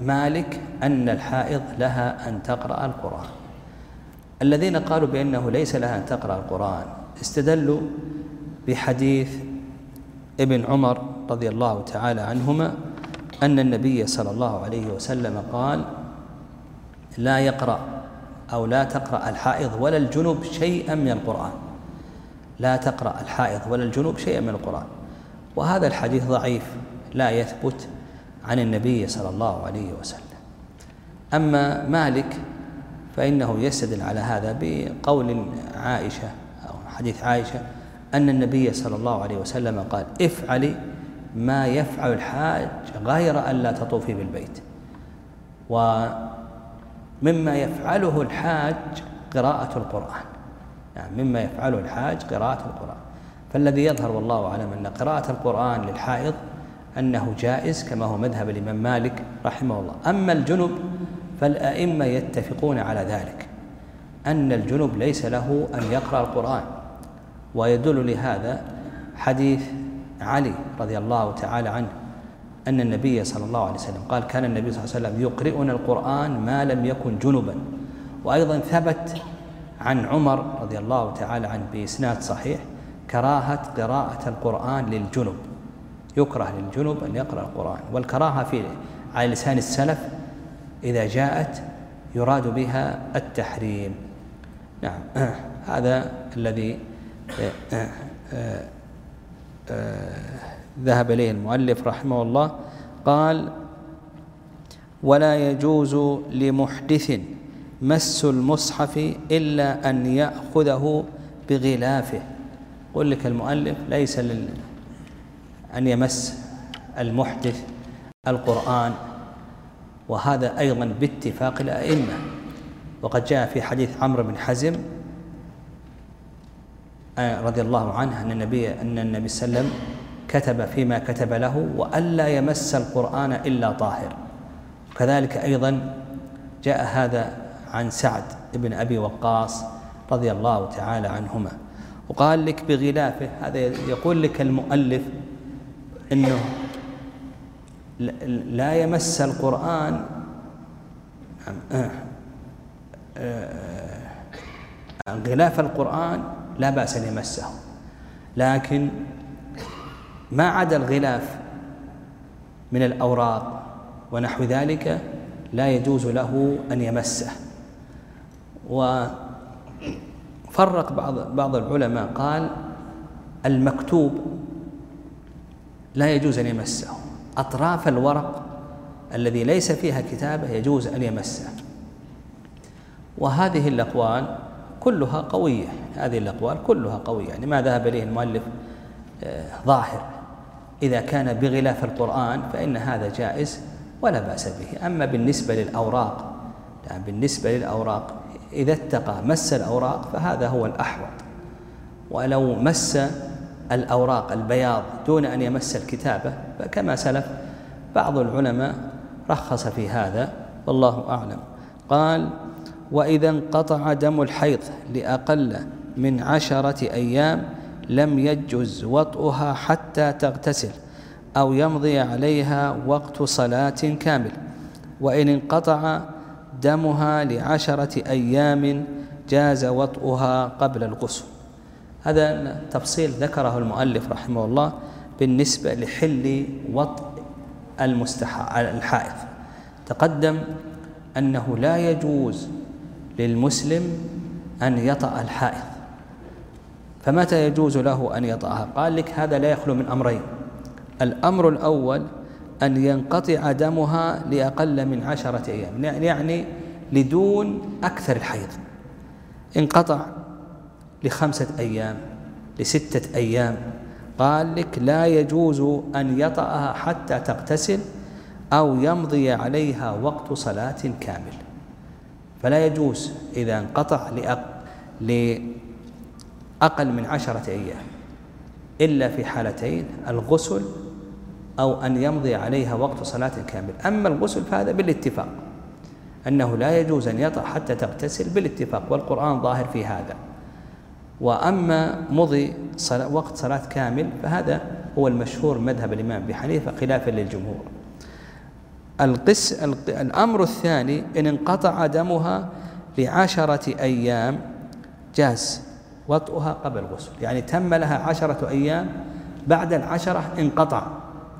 مالك أن الحائض لها أن تقرأ القرآن. الذين قالوا بأنه ليس لها أن تقرأ القرآن استدلوا بحديث ابن عمر رضي الله تعالى عنهما أن النبي صلى الله عليه وسلم قال لا يقرأ أو لا تقرأ الحائض ولا الجنوب شيئا من القرآن. لا تقرأ الحائض ولا الجنوب شيئا من القرآن. وهذا الحديث ضعيف لا يثبت عن النبي صلى الله عليه وسلم. أما مالك فإنه يستدل على هذا بقول عائشة أو حديث عائشة أن النبي صلى الله عليه وسلم قال افعلي ما يفعل الحاج غير أن لا تطوفي بالبيت. ومما يفعله الحاج قراءة القرآن. يعني مما يفعله الحاج قراءة القرآن. فالذي يظهر والله أعلم أن قراءة القرآن للحائض أنه جائز كما هو مذهب الإمام مالك رحمه الله. أما الجنب فالأئمة يتفقون على ذلك أن الجنب ليس له أن يقرأ القرآن. ويدل لهذا حديث علي رضي الله تعالى عنه أن النبي صلى الله عليه وسلم قال كان النبي صلى الله عليه وسلم يقرئنا القرآن ما لم يكن جنبا. وأيضا ثبت عن عمر رضي الله تعالى عنه بإسناد صحيح كراهة قراءة القرآن للجنب يكره للجنب أن يقرأ القرآن والكراهة في على لسان السلف إذا جاءت يراد بها التحريم. نعم. هذا الذي آه، آه، آه، ذهب إليه المؤلف رحمه الله قال ولا يجوز لمحدث مس المصحف إلا أن يأخذه بغلافه. يقول لك المؤلف ليس لل أن يمس المحدث القرآن وهذا أيضا باتفاق الأئمة. وقد جاء في حديث عمرو بن حزم آه، رضي الله عنه أن النبي أن النبي صلى الله عليه وسلم كتب فيما كتب له وألا يمس القرآن إلا طاهر. كذلك أيضا جاء هذا عن سعد بن أبي وقاص رضي الله تعالى عنهما. وقال لك بغلافه هذا يقول لك المؤلف إنه لا يمس القرآن آه، آه، غلاف القرآن لا بأس أن يمسه لكن ما عدا الغلاف من الأوراق ونحو ذلك لا يجوز له أن يمسه. وفرق بعض بعض العلماء قال المكتوب لا يجوز أن يمسه. أطراف الورق الذي ليس فيها كتابة يجوز أن يمسه. وهذه الأقوال كلها قوية هذه الأقوال كلها قوية. يعني ما ذهب إليه المؤلف آه، ظاهر. إذا كان بغلاف القرآن فإن هذا جائز ولا بأس به. أما بالنسبة للأوراق يعني بالنسبة للأوراق إذا اتقى مس الأوراق فهذا هو الأحوط. ولو مس الأوراق البياض دون أن يمس الكتابة فكما سلف بعض العلماء رخص في هذا والله أعلم. قال وإذا انقطع دم الحيض لأقل من عشرة أيام لم يجز وطئها حتى تغتسل أو يمضي عليها وقت صلاة كامل. وإن انقطع دمها لعشرة أيام جاز وطئها قبل الغسل. هذا تفصيل ذكره المؤلف رحمه الله بالنسبة لحل وطء الحائض. تقدم أنه لا يجوز للمسلم أن يطأ الحائض. فمتى يجوز له أن يطأها؟ قال لك هذا لا يخلو من أمرين. الأمر الأول أن ينقطع دمها لأقل من عشرة أيام يعني لدون أكثر الحيض. انقطع لخمسة أيام لستة أيام. قال لك لا يجوز أن يطأها حتى تغتسل أو يمضي عليها وقت صلاة كامل. فلا يجوز إذا انقطع لأقل من عشرة أيام إلا في حالتين الغسل أو أن يمضي عليها وقت صلاة كامل. أما الغسل فهذا بالاتفاق أنه لا يجوز أن يطأ حتى تغتسل بالاتفاق والقرآن ظاهر في هذا. وأما مضي صلاة وقت صلاة كامل فهذا هو المشهور مذهب الإمام أبي حنيفة خلافا للجمهور. القس الأمر الثاني إن انقطع دمها لعشرة أيام. جاز. وطئها قبل الغسل. يعني تم لها عشرة أيام. بعد العشرة انقطع.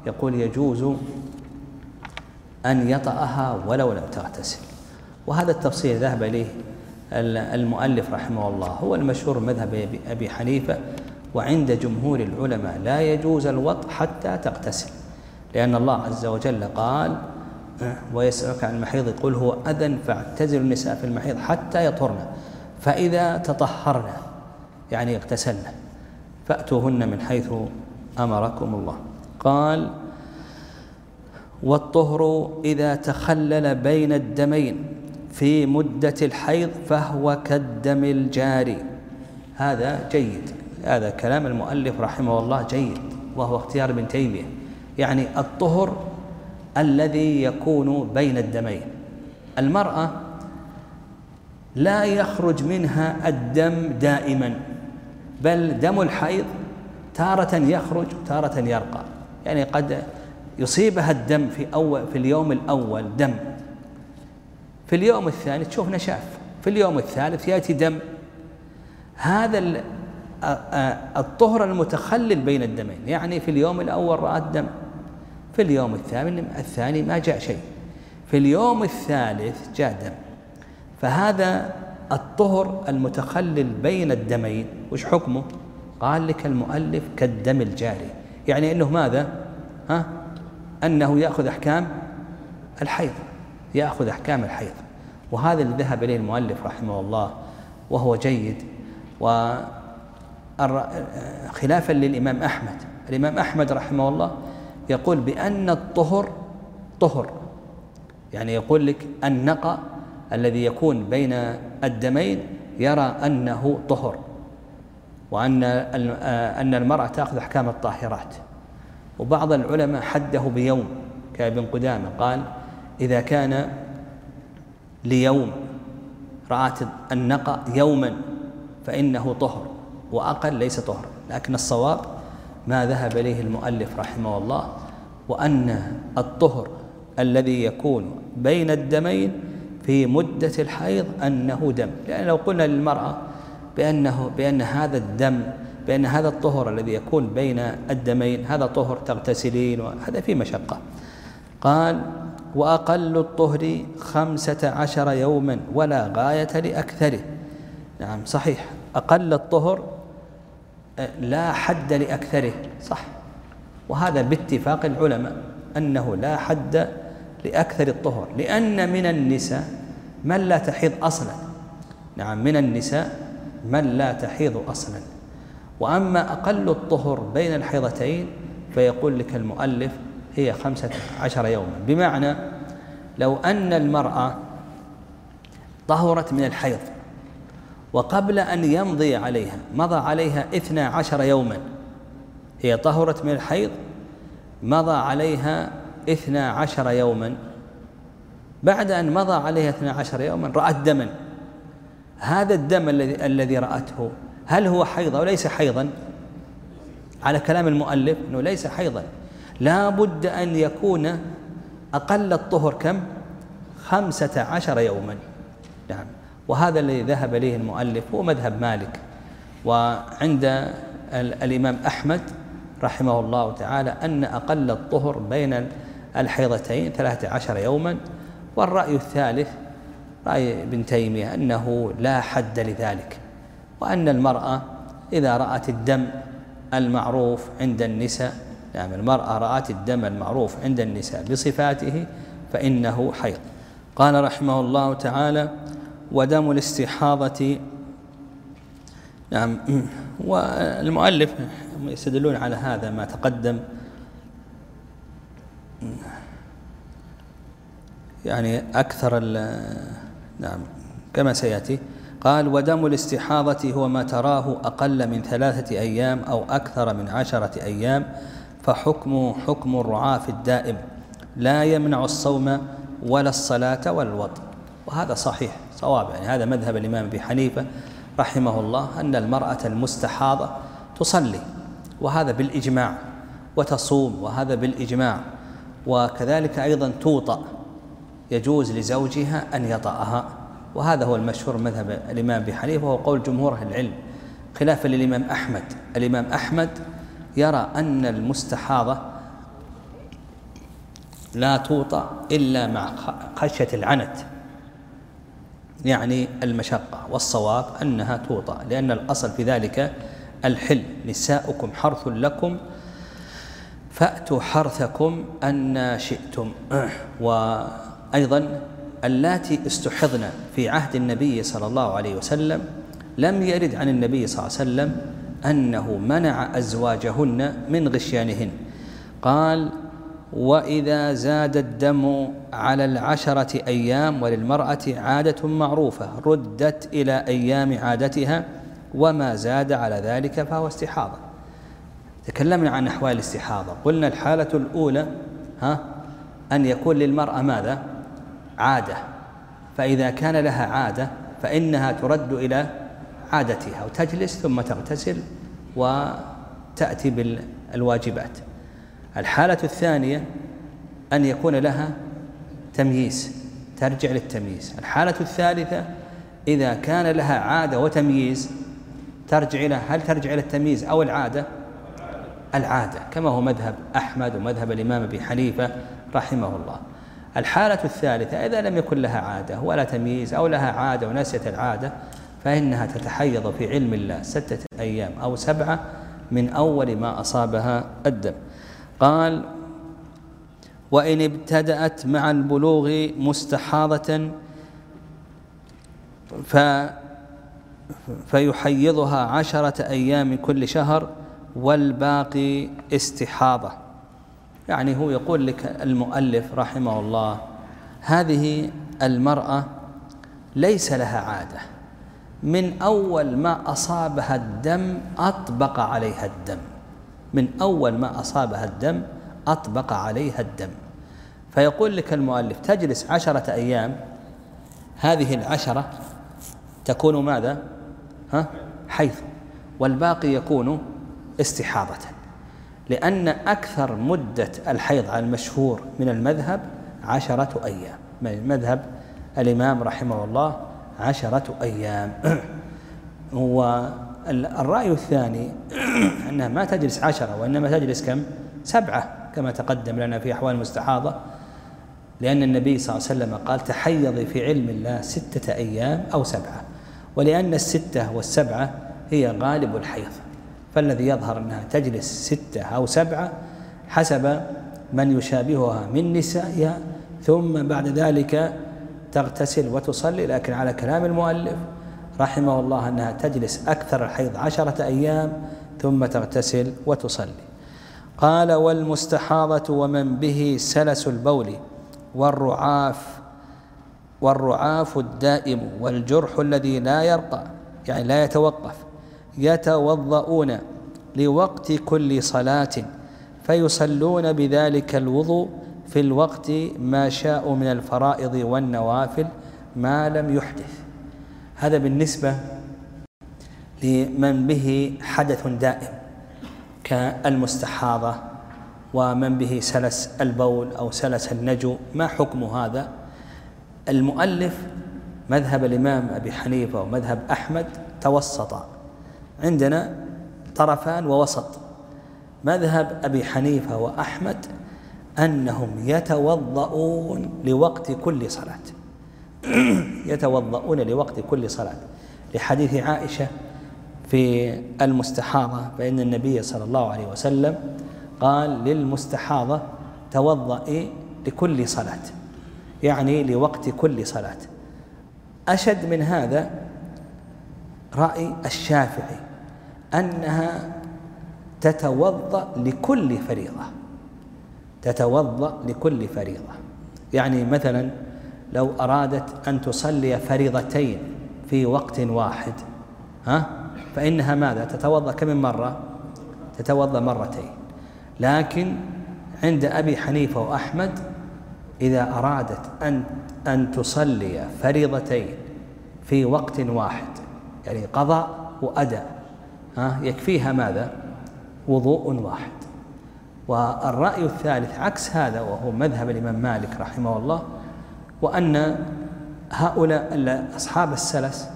يقول يجوز أن يطأها ولو لم تغتسل. وهذا التفصيل ذهب إليه المؤلف رحمه الله. هو المشهور مذهب أبي حنيفة. وعند جمهور العلماء لا يجوز الوط حتى تغتسل. لأن الله عز وجل قال ويسألك عن المحيض قل هو أذى فاعتزلوا النساء في المحيض حتى يطهرن فإذا تطهرن يعني اغتسلن فأتوهن من حيث أمركم الله. قال والطهر إذا تخلل بين الدمين في مدة الحيض فهو كالدم الجاري. هذا جيد هذا كلام المؤلف رحمه الله جيد وهو اختيار ابن تيمية. يعني الطهر الذي يكون بين الدمين. المرأة لا يخرج منها الدم دائما بل دم الحيض تارة يخرج تارة يرقى. يعني قد يصيبها الدم في أول في اليوم الأول دم. في اليوم الثاني تشوف نشاف. في اليوم الثالث يأتي دم. هذا الطهر المتخلل بين الدمين. يعني في اليوم الأول رأت دم. في اليوم الثاني الثاني ما جاء شيء. في اليوم الثالث جاء دم. فهذا الطهر المتخلل بين الدمين وش حكمه؟ قال لك المؤلف كالدم الجاري. يعني أنه ماذا؟ ها؟ أنه يأخذ أحكام الحيض. يأخذ أحكام الحيض. وهذا اللي ذهب إليه المؤلف رحمه الله وهو جيد. و خلافا للإمام أحمد. الإمام أحمد رحمه الله يقول بأن الطهر طهر. يعني يقول لك النقى الذي يكون بين الدمين يرى أنه طهر وأن أن المرأة تأخذ أحكام الطاهرات. وبعض العلماء حده بيوم كابن قدامة قال إذا كان ليوم رأت النقى يوما فإنه طهر وأقل ليس طهر لكن الصواب ما ذهب إليه المؤلف رحمه الله وأن الطهر الذي يكون بين الدمين في مدة الحيض أنه دم. لأن لو قلنا للمرأة بأنه بأن هذا الدم بأن هذا الطهر الذي يكون بين الدمين هذا طهر تغتسلين وهذا في مشقة. قال وأقل الطهر خمسة عشر يوما ولا غاية لأكثره. نعم صحيح. أقل الطهر لا حد لأكثره. صح. وهذا باتفاق العلماء أنه لا حد لأكثر الطهر. لأن من النساء من لا تحيض أصلا. نعم من النساء من لا تحيض أصلا. وأما أقل الطهر بين الحيضتين فيقول لك المؤلف هي خمسة عشر يوما. بمعنى لو أن المرأة طهرت من الحيض وقبل أن يمضي عليها مضى عليها اثنا عشر يوما. هي طهرت من الحيض مضى عليها اثنا عشر يوما. بعد أن مضى عليها اثنا عشر يوما رأت دما. هذا الدم الذي الذي رأته هل هو حيض أو ليس حيضا؟ على كلام المؤلف أنه ليس حيضا. لا بد أن يكون أقل الطهر كم؟ خمسة عشر يوما. نعم. وهذا الذي ذهب إليه المؤلف هو مذهب مالك. وعند الإمام أحمد رحمه الله تعالى أن أقل الطهر بين الحيضتين ثلاثة عشر يوما. والرأي الثالث رأي ابن تيمية أنه لا حد لذلك وأن المرأة إذا رأت الدم المعروف عند النساء يعني المرأة رأت الدم المعروف عند النساء بصفاته فإنه حيض. قال رحمه الله تعالى ودم الاستحاضة. نعم. والمؤلف يستدلون على هذا ما تقدم. يعني أكثر نعم. كما سيأتي. قال ودم الاستحاضة هو ما تراه أقل من ثلاثة أيام أو أكثر من عشرة أيام فحكمه حكم الرعاة في الدائم. لا يمنع الصوم ولا الصلاة ولا الوضع وهذا صحيح صواب يعني. هذا مذهب الإمام أبي حنيفة رحمه الله أن المرأة المستحاضة تصلي وهذا بالإجماع وتصوم وهذا بالإجماع وكذلك أيضا توطأ يجوز لزوجها أن يطأها. وهذا هو المشهور مذهب الإمام أبي حنيفة وهو قول جمهور العلم. خلافا للإمام أحمد الإمام أحمد يرى أن المستحاضة لا توطأ إلا مع خشية العنت. يعني المشقة والصواب أنها توطأ لأن الأصل في ذلك الحل نساؤكم حرث لكم فأتوا حرثكم أن شئتم. وأيضا اللاتي استحضن في عهد النبي صلى الله عليه وسلم لم يرد عن النبي صلى الله عليه وسلم أنه منع أزواجهن من غشيانهن. قال وإذا زاد الدم على العشرة أيام وللمرأة عادة معروفة ردت إلى أيام عادتها وما زاد على ذلك فهو استحاضة. تكلمنا عن أحوال الاستحاضة. قلنا الحالة الأولى ها أن يكون للمرأة ماذا؟ عادة. فإذا كان لها عادة فإنها ترد إلى عادتها وتجلس ثم تغتسل وتأتي بالواجبات. الحالة الثانية أن يكون لها تمييز ترجع للتمييز. الحالة الثالثة إذا كان لها عادة وتمييز ترجع إلى هل ترجع إلى التمييز أو العادة؟ العادة كما هو مذهب أحمد ومذهب الإمام أبي حنيفة رحمه الله. الحالة الثالثة إذا لم يكن لها عادة ولا تمييز أو لها عادة ونسيت العادة فإنها تتحيض في علم الله ستة أيام أو سبعة من أول ما أصابها الدم. قال وإن ابتدأت مع البلوغ مستحاضة ف فيحيضها عشرة أيام كل شهر والباقي استحاضة. يعني هو يقول لك المؤلف رحمه الله هذه المرأة ليس لها عادة. من أول ما أصابها الدم أطبق عليها الدم. من أول ما أصابها الدم أطبق عليها الدم. فيقول لك المؤلف تجلس عشرة أيام. هذه العشرة تكون ماذا؟ ها؟ حيث والباقي يكون استحاضة. لأن أكثر مدة الحيض على المشهور من المذهب عشرة أيام. مذهب الإمام رحمه الله عشرة أيام. والرأي الثاني أنها ما تجلس عشرة وإنما تجلس كم؟ سبعة كما تقدم لنا في أحوال المستحاضة لأن النبي صلى الله عليه وسلم قال تحيضي في علم الله ستة أيام أو سبعة ولأن الستة والسبعة هي غالب الحيض فالذي يظهر أنها تجلس ستة أو سبعة حسب من يشابهها من نسائها ثم بعد ذلك تغتسل وتصلي لكن على كلام المؤلف رحمه الله أنها تجلس أكثر الحيض عشرة أيام ثم تغتسل وتصلي. قال والمستحاضة ومن به سلس البول والرعاف والرعاف الدائم والجرح الذي لا يرقى يعني لا يتوقف يتوضؤون لوقت كل صلاة فيصلون بذلك الوضوء في الوقت ما شاءوا من الفرائض والنوافل ما لم يحدث. هذا بالنسبة لمن به حدث دائم كالمستحاضة ومن به سلس البول أو سلس النجو. ما حكم هذا؟ المؤلف مذهب الإمام أبي حنيفة ومذهب أحمد توسطا. عندنا طرفان ووسط. مذهب أبي حنيفة وأحمد أنهم يتوضؤون لوقت كل صلاة. يتوضؤون لوقت كل صلاة. لحديث عائشة في المستحاضة فإن النبي صلى الله عليه وسلم قال للمستحاضة توضئي لكل صلاة. يعني لوقت كل صلاة. أشد من هذا رأي الشافعي أنها تتوضأ لكل فريضة. تتوضأ لكل فريضة. يعني مثلا لو أرادت أن تصلي فريضتين في وقت واحد ها؟ فإنها ماذا؟ تتوضأ كم من مرة؟ تتوضأ مرتين. لكن عند أبي حنيفة وأحمد إذا أرادت أن أن تصلي فريضتين في وقت واحد يعني قضاء وأداء ها؟ يكفيها ماذا؟ وضوء واحد. والرأي الثالث عكس هذا وهو مذهب الإمام مالك رحمه الله وأن هؤلاء أصحاب السلس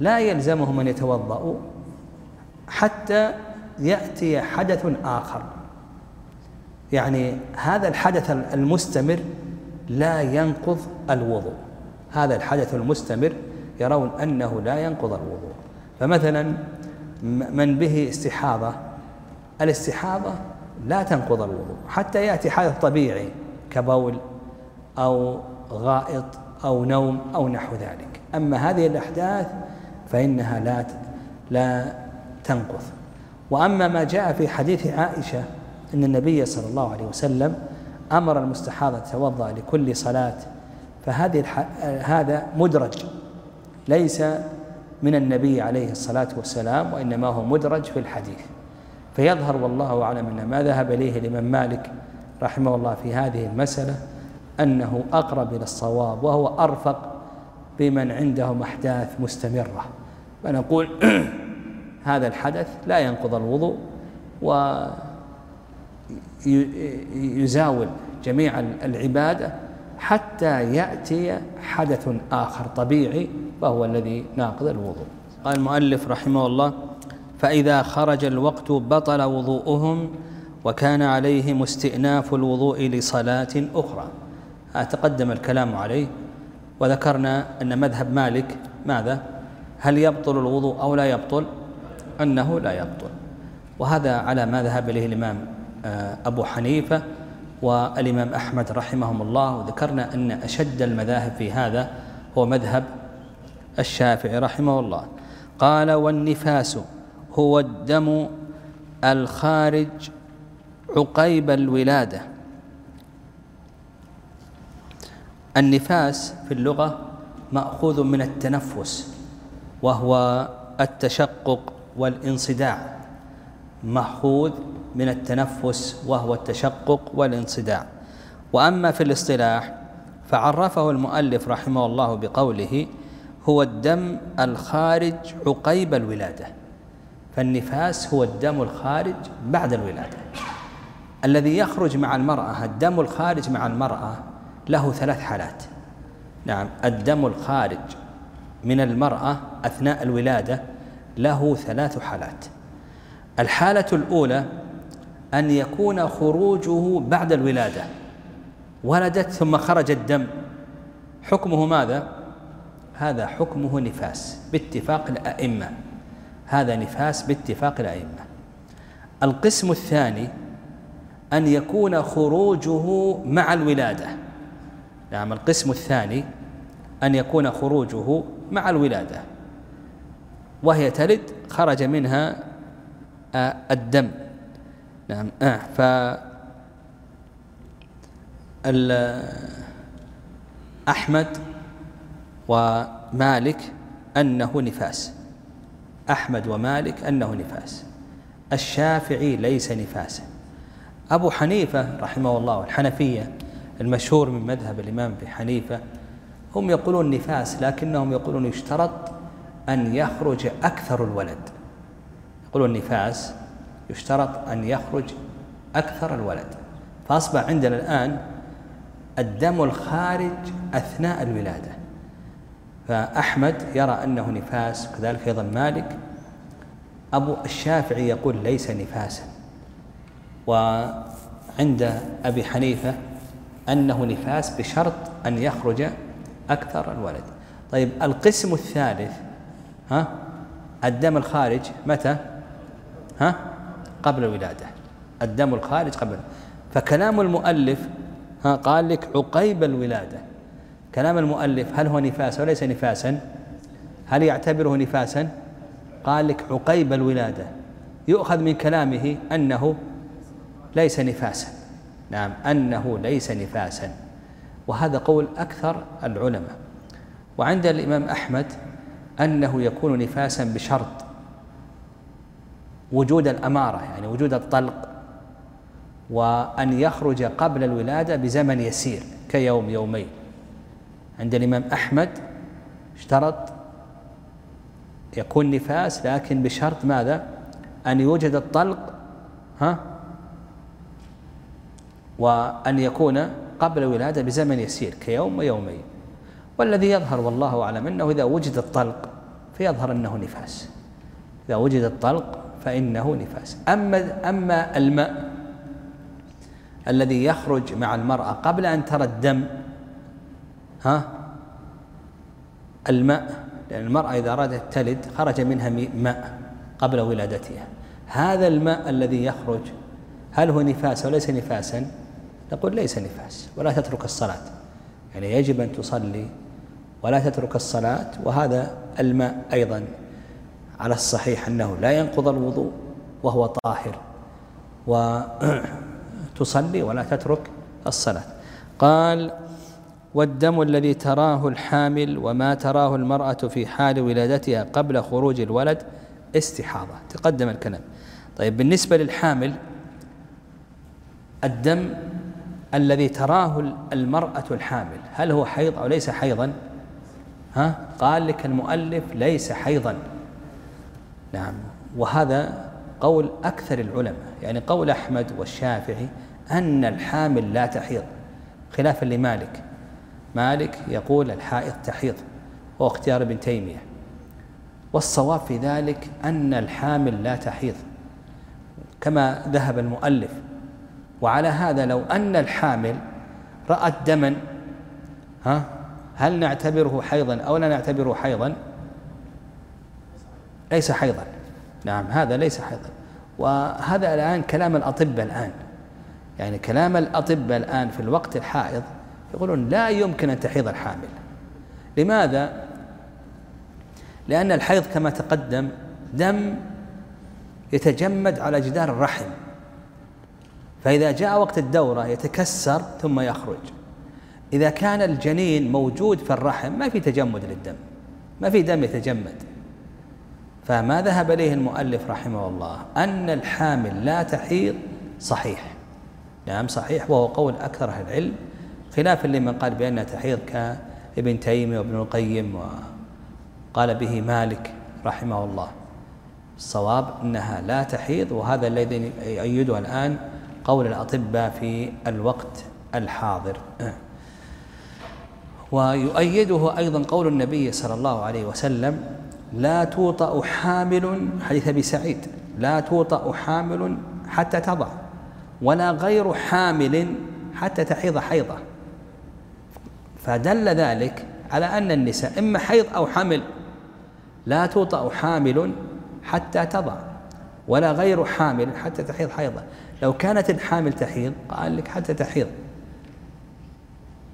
لا يلزمهم أن يتوضأوا حتى يأتي حدث آخر. يعني هذا الحدث المستمر لا ينقض الوضوء. هذا الحدث المستمر يرون أنه لا ينقض الوضوء. فمثلا من به استحاضة الاستحاضة لا تنقض الوضوء. حتى يأتي حدث طبيعي كبول أو غائط أو نوم أو نحو ذلك. أما هذه الأحداث فإنها لا لا تنقض وأما ما جاء في حديث عائشة أن النبي صلى الله عليه وسلم أمر المستحاضة تتوضأ لكل صلاة فهذه هذا مدرج. ليس من النبي عليه الصلاة والسلام وإنما هو مدرج في الحديث. فيظهر والله أعلم أن ما ذهب إليه الإمام مالك رحمه الله في هذه المسألة أنه أقرب إلى الصواب وهو أرفق بمن عندهم أحداث مستمرة. فنقول هذا الحدث لا ينقض الوضوء ويزاول جميع العبادة حتى يأتي حدث آخر طبيعي وهو الذي ناقض الوضوء. قال المؤلف رحمه الله فإذا خرج الوقت بطل وضوءهم وكان عليهم استئناف الوضوء لصلاة أخرى. تقدم الكلام عليه وذكرنا أن مذهب مالك ماذا؟ هل يبطل الوضوء أو لا يبطل؟ أنه لا يبطل. وهذا على ما ذهب إليه الإمام آه، أبو حنيفة والإمام أحمد رحمهم الله. وذكرنا أن أشد المذاهب في هذا هو مذهب الشافعي رحمه الله. قال والنفاس هو الدم الخارج عقيب الولادة. النفاس في اللغة مأخوذ من التنفس وهو التشقق والانصداع. مأخوذ من التنفس وهو التشقق والانصداع. وأما في الاصطلاح فعرفه المؤلف رحمه الله بقوله هو الدم الخارج عقيب الولادة. فالنفاس هو الدم الخارج بعد الولادة. الذي يخرج مع المرأة الدم الخارج مع المرأة له ثلاث حالات. نعم الدم الخارج من المرأة أثناء الولادة له ثلاث حالات. الحالة الأولى أن يكون خروجه بعد الولادة. ولدت ثم خرج الدم. حكمه ماذا؟ هذا حكمه نفاس باتفاق الأئمة. هذا نفاس باتفاق الأئمة. القسم الثاني أن يكون خروجه مع الولادة. نعم القسم الثاني أن يكون خروجه مع الولادة وهي تلد خرج منها آه، الدم. نعم آه ف أحمد ومالك أنه نفاس. أحمد ومالك أنه نفاس. الشافعي ليس نفاسا. أبو حنيفة رحمه الله الحنفية المشهور من مذهب الإمام أبي حنيفة هم يقولون نفاس لكنهم يقولون يشترط أن يخرج أكثر الولد. يقولون نفاس يشترط أن يخرج أكثر الولد. فأصبح عندنا الآن الدم الخارج أثناء الولادة. فأحمد يرى أنه نفاس وكذلك أيضا مالك. أبو الشافعي يقول ليس نفاسا. وعند أبي حنيفة أنه نفاس بشرط أن يخرج أكثر الولد. طيب القسم الثالث ها الدم الخارج متى؟ ها قبل الولادة. الدم الخارج قبل فكلام المؤلف ها قال لك عقيب الولادة. كلام المؤلف هل هو نفاس وليس نفاسا؟ هل يعتبره نفاسا؟ قال لك عقيب الولادة. يؤخذ من كلامه أنه ليس نفاسا. نعم أنه ليس نفاسا. وهذا قول أكثر العلماء. وعند الإمام أحمد أنه يكون نفاسا بشرط وجود الأمارة يعني وجود الطلق وأن يخرج قبل الولادة بزمن يسير كيوم يومين. عند الإمام أحمد اشترط يكون نفاس لكن بشرط ماذا؟ أن يوجد الطلق ها؟ وأن يكون قبل الولادة بزمن يسير كيوم ويومين. والذي يظهر والله أعلم أنه إذا وجد الطلق فيظهر أنه نفاس. إذا وجد الطلق فإنه نفاس. أما أما الماء الذي يخرج مع المرأة قبل أن ترى الدم ها؟ الماء لأن المرأة إذا أرادت تلد خرج منها ماء قبل ولادتها. هذا الماء الذي يخرج هل هو نفاس وليس نفاسا؟ نقول ليس نفاس ولا تترك الصلاة. يعني يجب أن تصلي ولا تترك الصلاة وهذا الماء أيضا على الصحيح أنه لا ينقض الوضوء وهو طاهر. وتصلي ولا تترك الصلاة. قال والدم الذي تراه الحامل وما تراه المرأة في حال ولادتها قبل خروج الولد استحاضة. تقدم الكلام. طيب بالنسبة للحامل الدم الذي تراه المرأة الحامل. هل هو حيض أو ليس حيضا؟ ها؟ قال لك المؤلف ليس حيضا. نعم. وهذا قول أكثر العلماء. يعني قول أحمد والشافعي أن الحامل لا تحيض. خلافا لمالك مالك يقول الحائض تحيض. هو اختيار ابن تيمية. والصواب في ذلك أن الحامل لا تحيض. كما ذهب المؤلف وعلى هذا لو أن الحامل رأت دما ها؟ هل نعتبره حيضا أو لا نعتبره حيضا؟ ليس حيضا. نعم هذا ليس حيضا. وهذا الآن كلام الأطباء الآن. يعني كلام الأطباء الآن في الوقت الحائض يقولون لا يمكن أن تحيض الحامل. لماذا؟ لأن الحيض كما تقدم دم يتجمد على جدار الرحم. فإذا جاء وقت الدورة يتكسر ثم يخرج. إذا كان الجنين موجود في الرحم ما في تجمد للدم ما في دم يتجمد. فما ذهب إليه المؤلف رحمه الله؟ أن الحامل لا تحيض صحيح. نعم صحيح وهو قول أكثر أهل العلم خلافا لمن قال بأنها تحيض كابن تيمية وابن القيم وقال به مالك رحمه الله. الصواب أنها لا تحيض وهذا الذي يؤيده الآن قول الأطباء في الوقت الحاضر. ويؤيده أيضا قول النبي صلى الله عليه وسلم لا توطأ حامل حديث أبي سعيد لا توطأ حامل حتى تضع ولا غير حامل حتى تحيض حيضة. فدل ذلك على أن النساء إما حيض أو حمل لا توطأ حامل حتى تضع ولا غير حامل حتى تحيض حيضة. لو كانت الحامل تحيض قال لك حتى تحيض.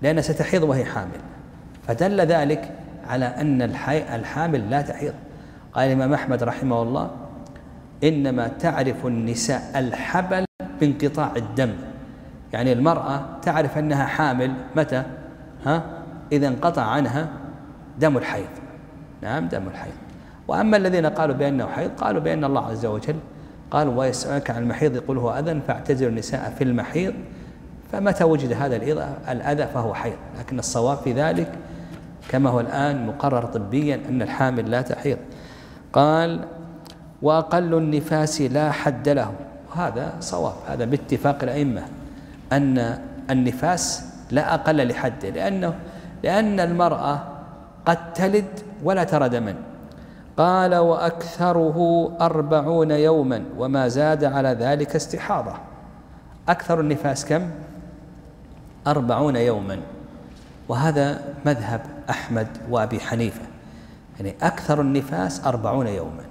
لأن ستحيض وهي حامل. فدل ذلك على أن الحامل لا تحيض. قال الإمام أحمد رحمه الله إنما تعرف النساء الحبل بانقطاع الدم. يعني المرأة تعرف أنها حامل متى؟ ها؟ إذا انقطع عنها دم الحيض. نعم دم الحيض. وأما الذين قالوا بأنه حيض قالوا بأن الله عز وجل قال ويسألك عن المحيض يقول هو أذى فاعتزلوا النساء في المحيض فمتى وجد هذا الأذى فهو حيض لكن الصواب في ذلك كما هو الآن مقرر طبيا أن الحامل لا تحيض. قال وأقل النفاس لا حد له. وهذا صواب هذا باتفاق الأئمة أن النفاس لا أقل لحده لأنه لأن المرأة قد تلد ولا ترى دما قال وأكثره أربعون يوما وما زاد على ذلك استحاضة. أكثر النفاس كم؟ أربعون يوما. وهذا مذهب أحمد وأبي حنيفة. يعني أكثر النفاس أربعون يوما.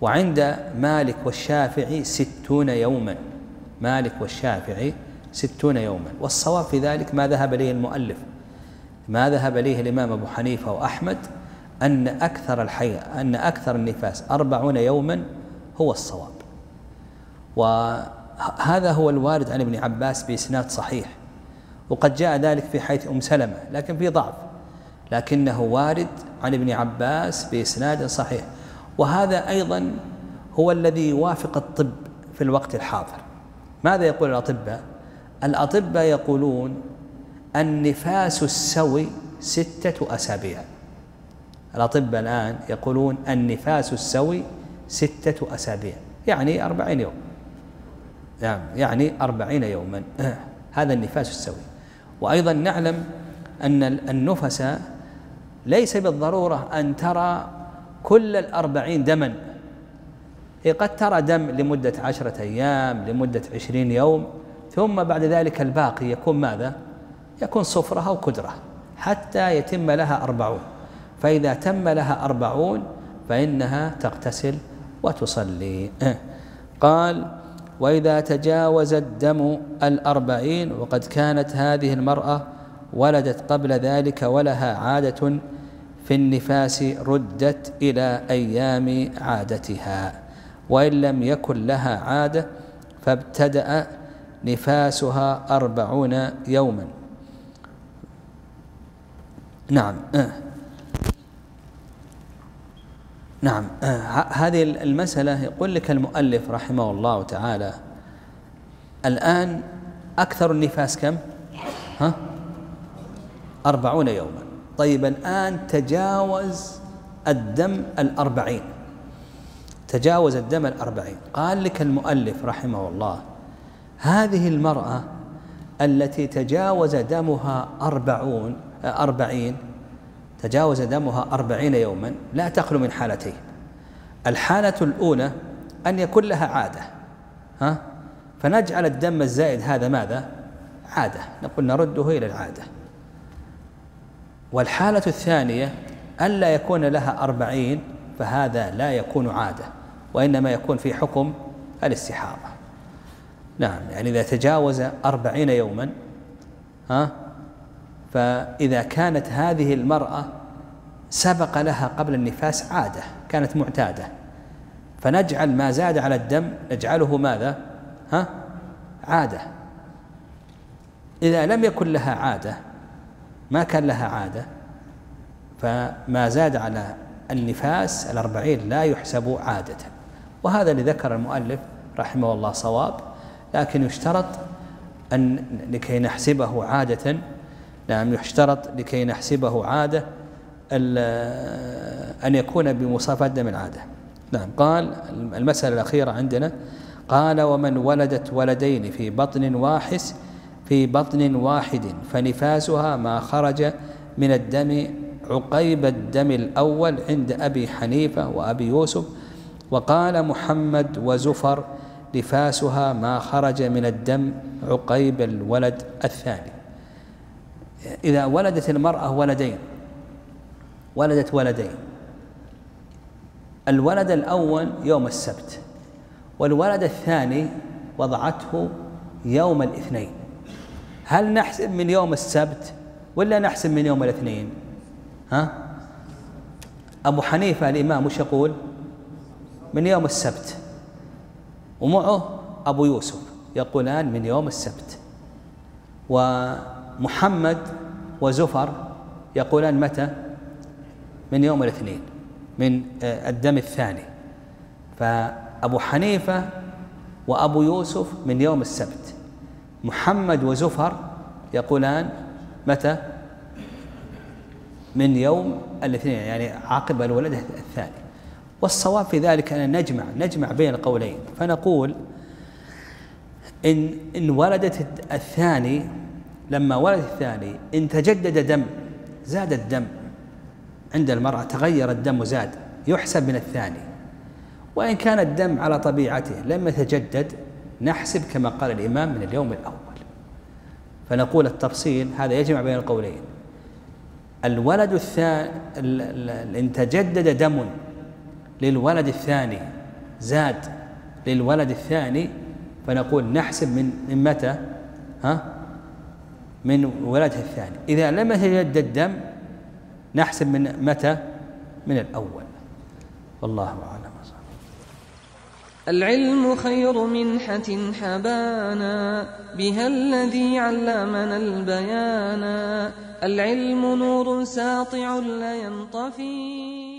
وعند مالك والشافعي ستون يوما. مالك والشافعي ستون يوما. والصواب في ذلك ما ذهب إليه المؤلف. ما ذهب إليه الإمام أبو حنيفة وأحمد أن أكثر الحي أن أكثر النفاس أربعون يوما هو الصواب. وهذا هو الوارد عن ابن عباس بإسناد صحيح. وقد جاء ذلك في حيث أم سلمة لكن في ضعف. لكنه وارد عن ابن عباس بإسناد صحيح. وهذا أيضا هو الذي يوافق الطب في الوقت الحاضر. ماذا يقول الأطباء؟ الأطباء يقولون النفاس السوي ستة أسابيع. الأطباء الآن يقولون النفاس السوي ستة أسابيع يعني أربعين يوم. نعم يعني أربعين يوما. هذا النفاس السوي. وأيضا نعلم أن النفس ليس بالضرورة أن ترى كل الأربعين دما. هي قد ترى دم لمدة عشرة أيام لمدة عشرين يوم ثم بعد ذلك الباقي يكون ماذا؟ يكون صفرة أو كدرة حتى يتم لها أربعون. فإذا تم لها أربعون فإنها تغتسل وتصلي. قال وإذا تجاوز الدم الأربعين وقد كانت هذه المرأة ولدت قبل ذلك ولها عادة في النفاس ردت إلى أيام عادتها. وإن لم يكن لها عادة فابتدأ نفاسها أربعون يوما. نعم. نعم هذه المسألة يقول لك المؤلف رحمه الله تعالى الآن أكثر النفاس كم؟ ها؟ أربعون يوما طيب الآن تجاوز الدم الأربعين تجاوز الدم الأربعين قال لك المؤلف رحمه الله هذه المرأة التي تجاوز دمها أربعون أربعين تجاوز دمها أربعين يوما لا تخلو من حالتين. الحالة الأولى أن يكون لها عادة ها؟ فنجعل الدم الزائد هذا ماذا؟ عادة نقول نرده إلى العادة. والحالة الثانية ألا يكون لها أربعين فهذا لا يكون عادة وإنما يكون في حكم الاستحاضة. نعم يعني إذا تجاوز أربعين يوما ها؟ فإذا كانت هذه المرأة سبق لها قبل النفاس عادة كانت معتادة. فنجعل ما زاد على الدم نجعله ماذا؟ ها؟ عادة. إذا لم يكن لها عادة ما كان لها عادة فما زاد على النفاس الأربعين لا يحسب عادة. وهذا اللي ذكر المؤلف رحمه الله صواب لكن يشترط أن لكي نحسبه عادة نعم يشترط لكي نحسبه عادة أن يكون بمصافاة دم العادة. نعم قال المسألة الأخيرة عندنا قال ومن ولدت ولدين في بطن واحس في بطن واحد فنفاسها ما خرج من الدم عقيب الدم الأول عند أبي حنيفة وأبي يوسف وقال محمد وزفر نفاسها ما خرج من الدم عقيب الولد الثاني. إذا ولدت المرأة ولدين ولدت ولدين. الولد الأول يوم السبت والولد الثاني وضعته يوم الاثنين. هل نحسب من يوم السبت ولا نحسب من يوم الاثنين؟ ها؟ أبو حنيفة الإمام وش يقول؟ من يوم السبت. ومعه أبو يوسف يقولان من يوم السبت. ومحمد وزفر يقولان متى؟ من يوم الاثنين من آه، الدم الثاني. فأبو حنيفة وأبو يوسف من يوم السبت. محمد وزفر يقولان متى؟ من يوم الاثنين يعني عقب الولد الثاني. والصواب في ذلك أن نجمع نجمع بين القولين. فنقول إن إن ولدت الثاني لما ولد الثاني إن تجدد دم زاد الدم. عند المرأة تغير الدم وزاد يحسب من الثاني. وإن كان الدم على طبيعته لم يتجدد نحسب كما قال الإمام من اليوم الأول. فنقول التفصيل هذا يجمع بين القولين. الولد الثاني إن تجدد دم للولد الثاني زاد للولد الثاني فنقول نحسب من من متى؟ ها؟ من ولده الثاني. إذا لم يتجدد دم نحسب من متى؟ من الأول. والله أعلم. العلم خير منحة حبانا بها الذي علمنا البيانا. العلم نور ساطع لا ينطفي.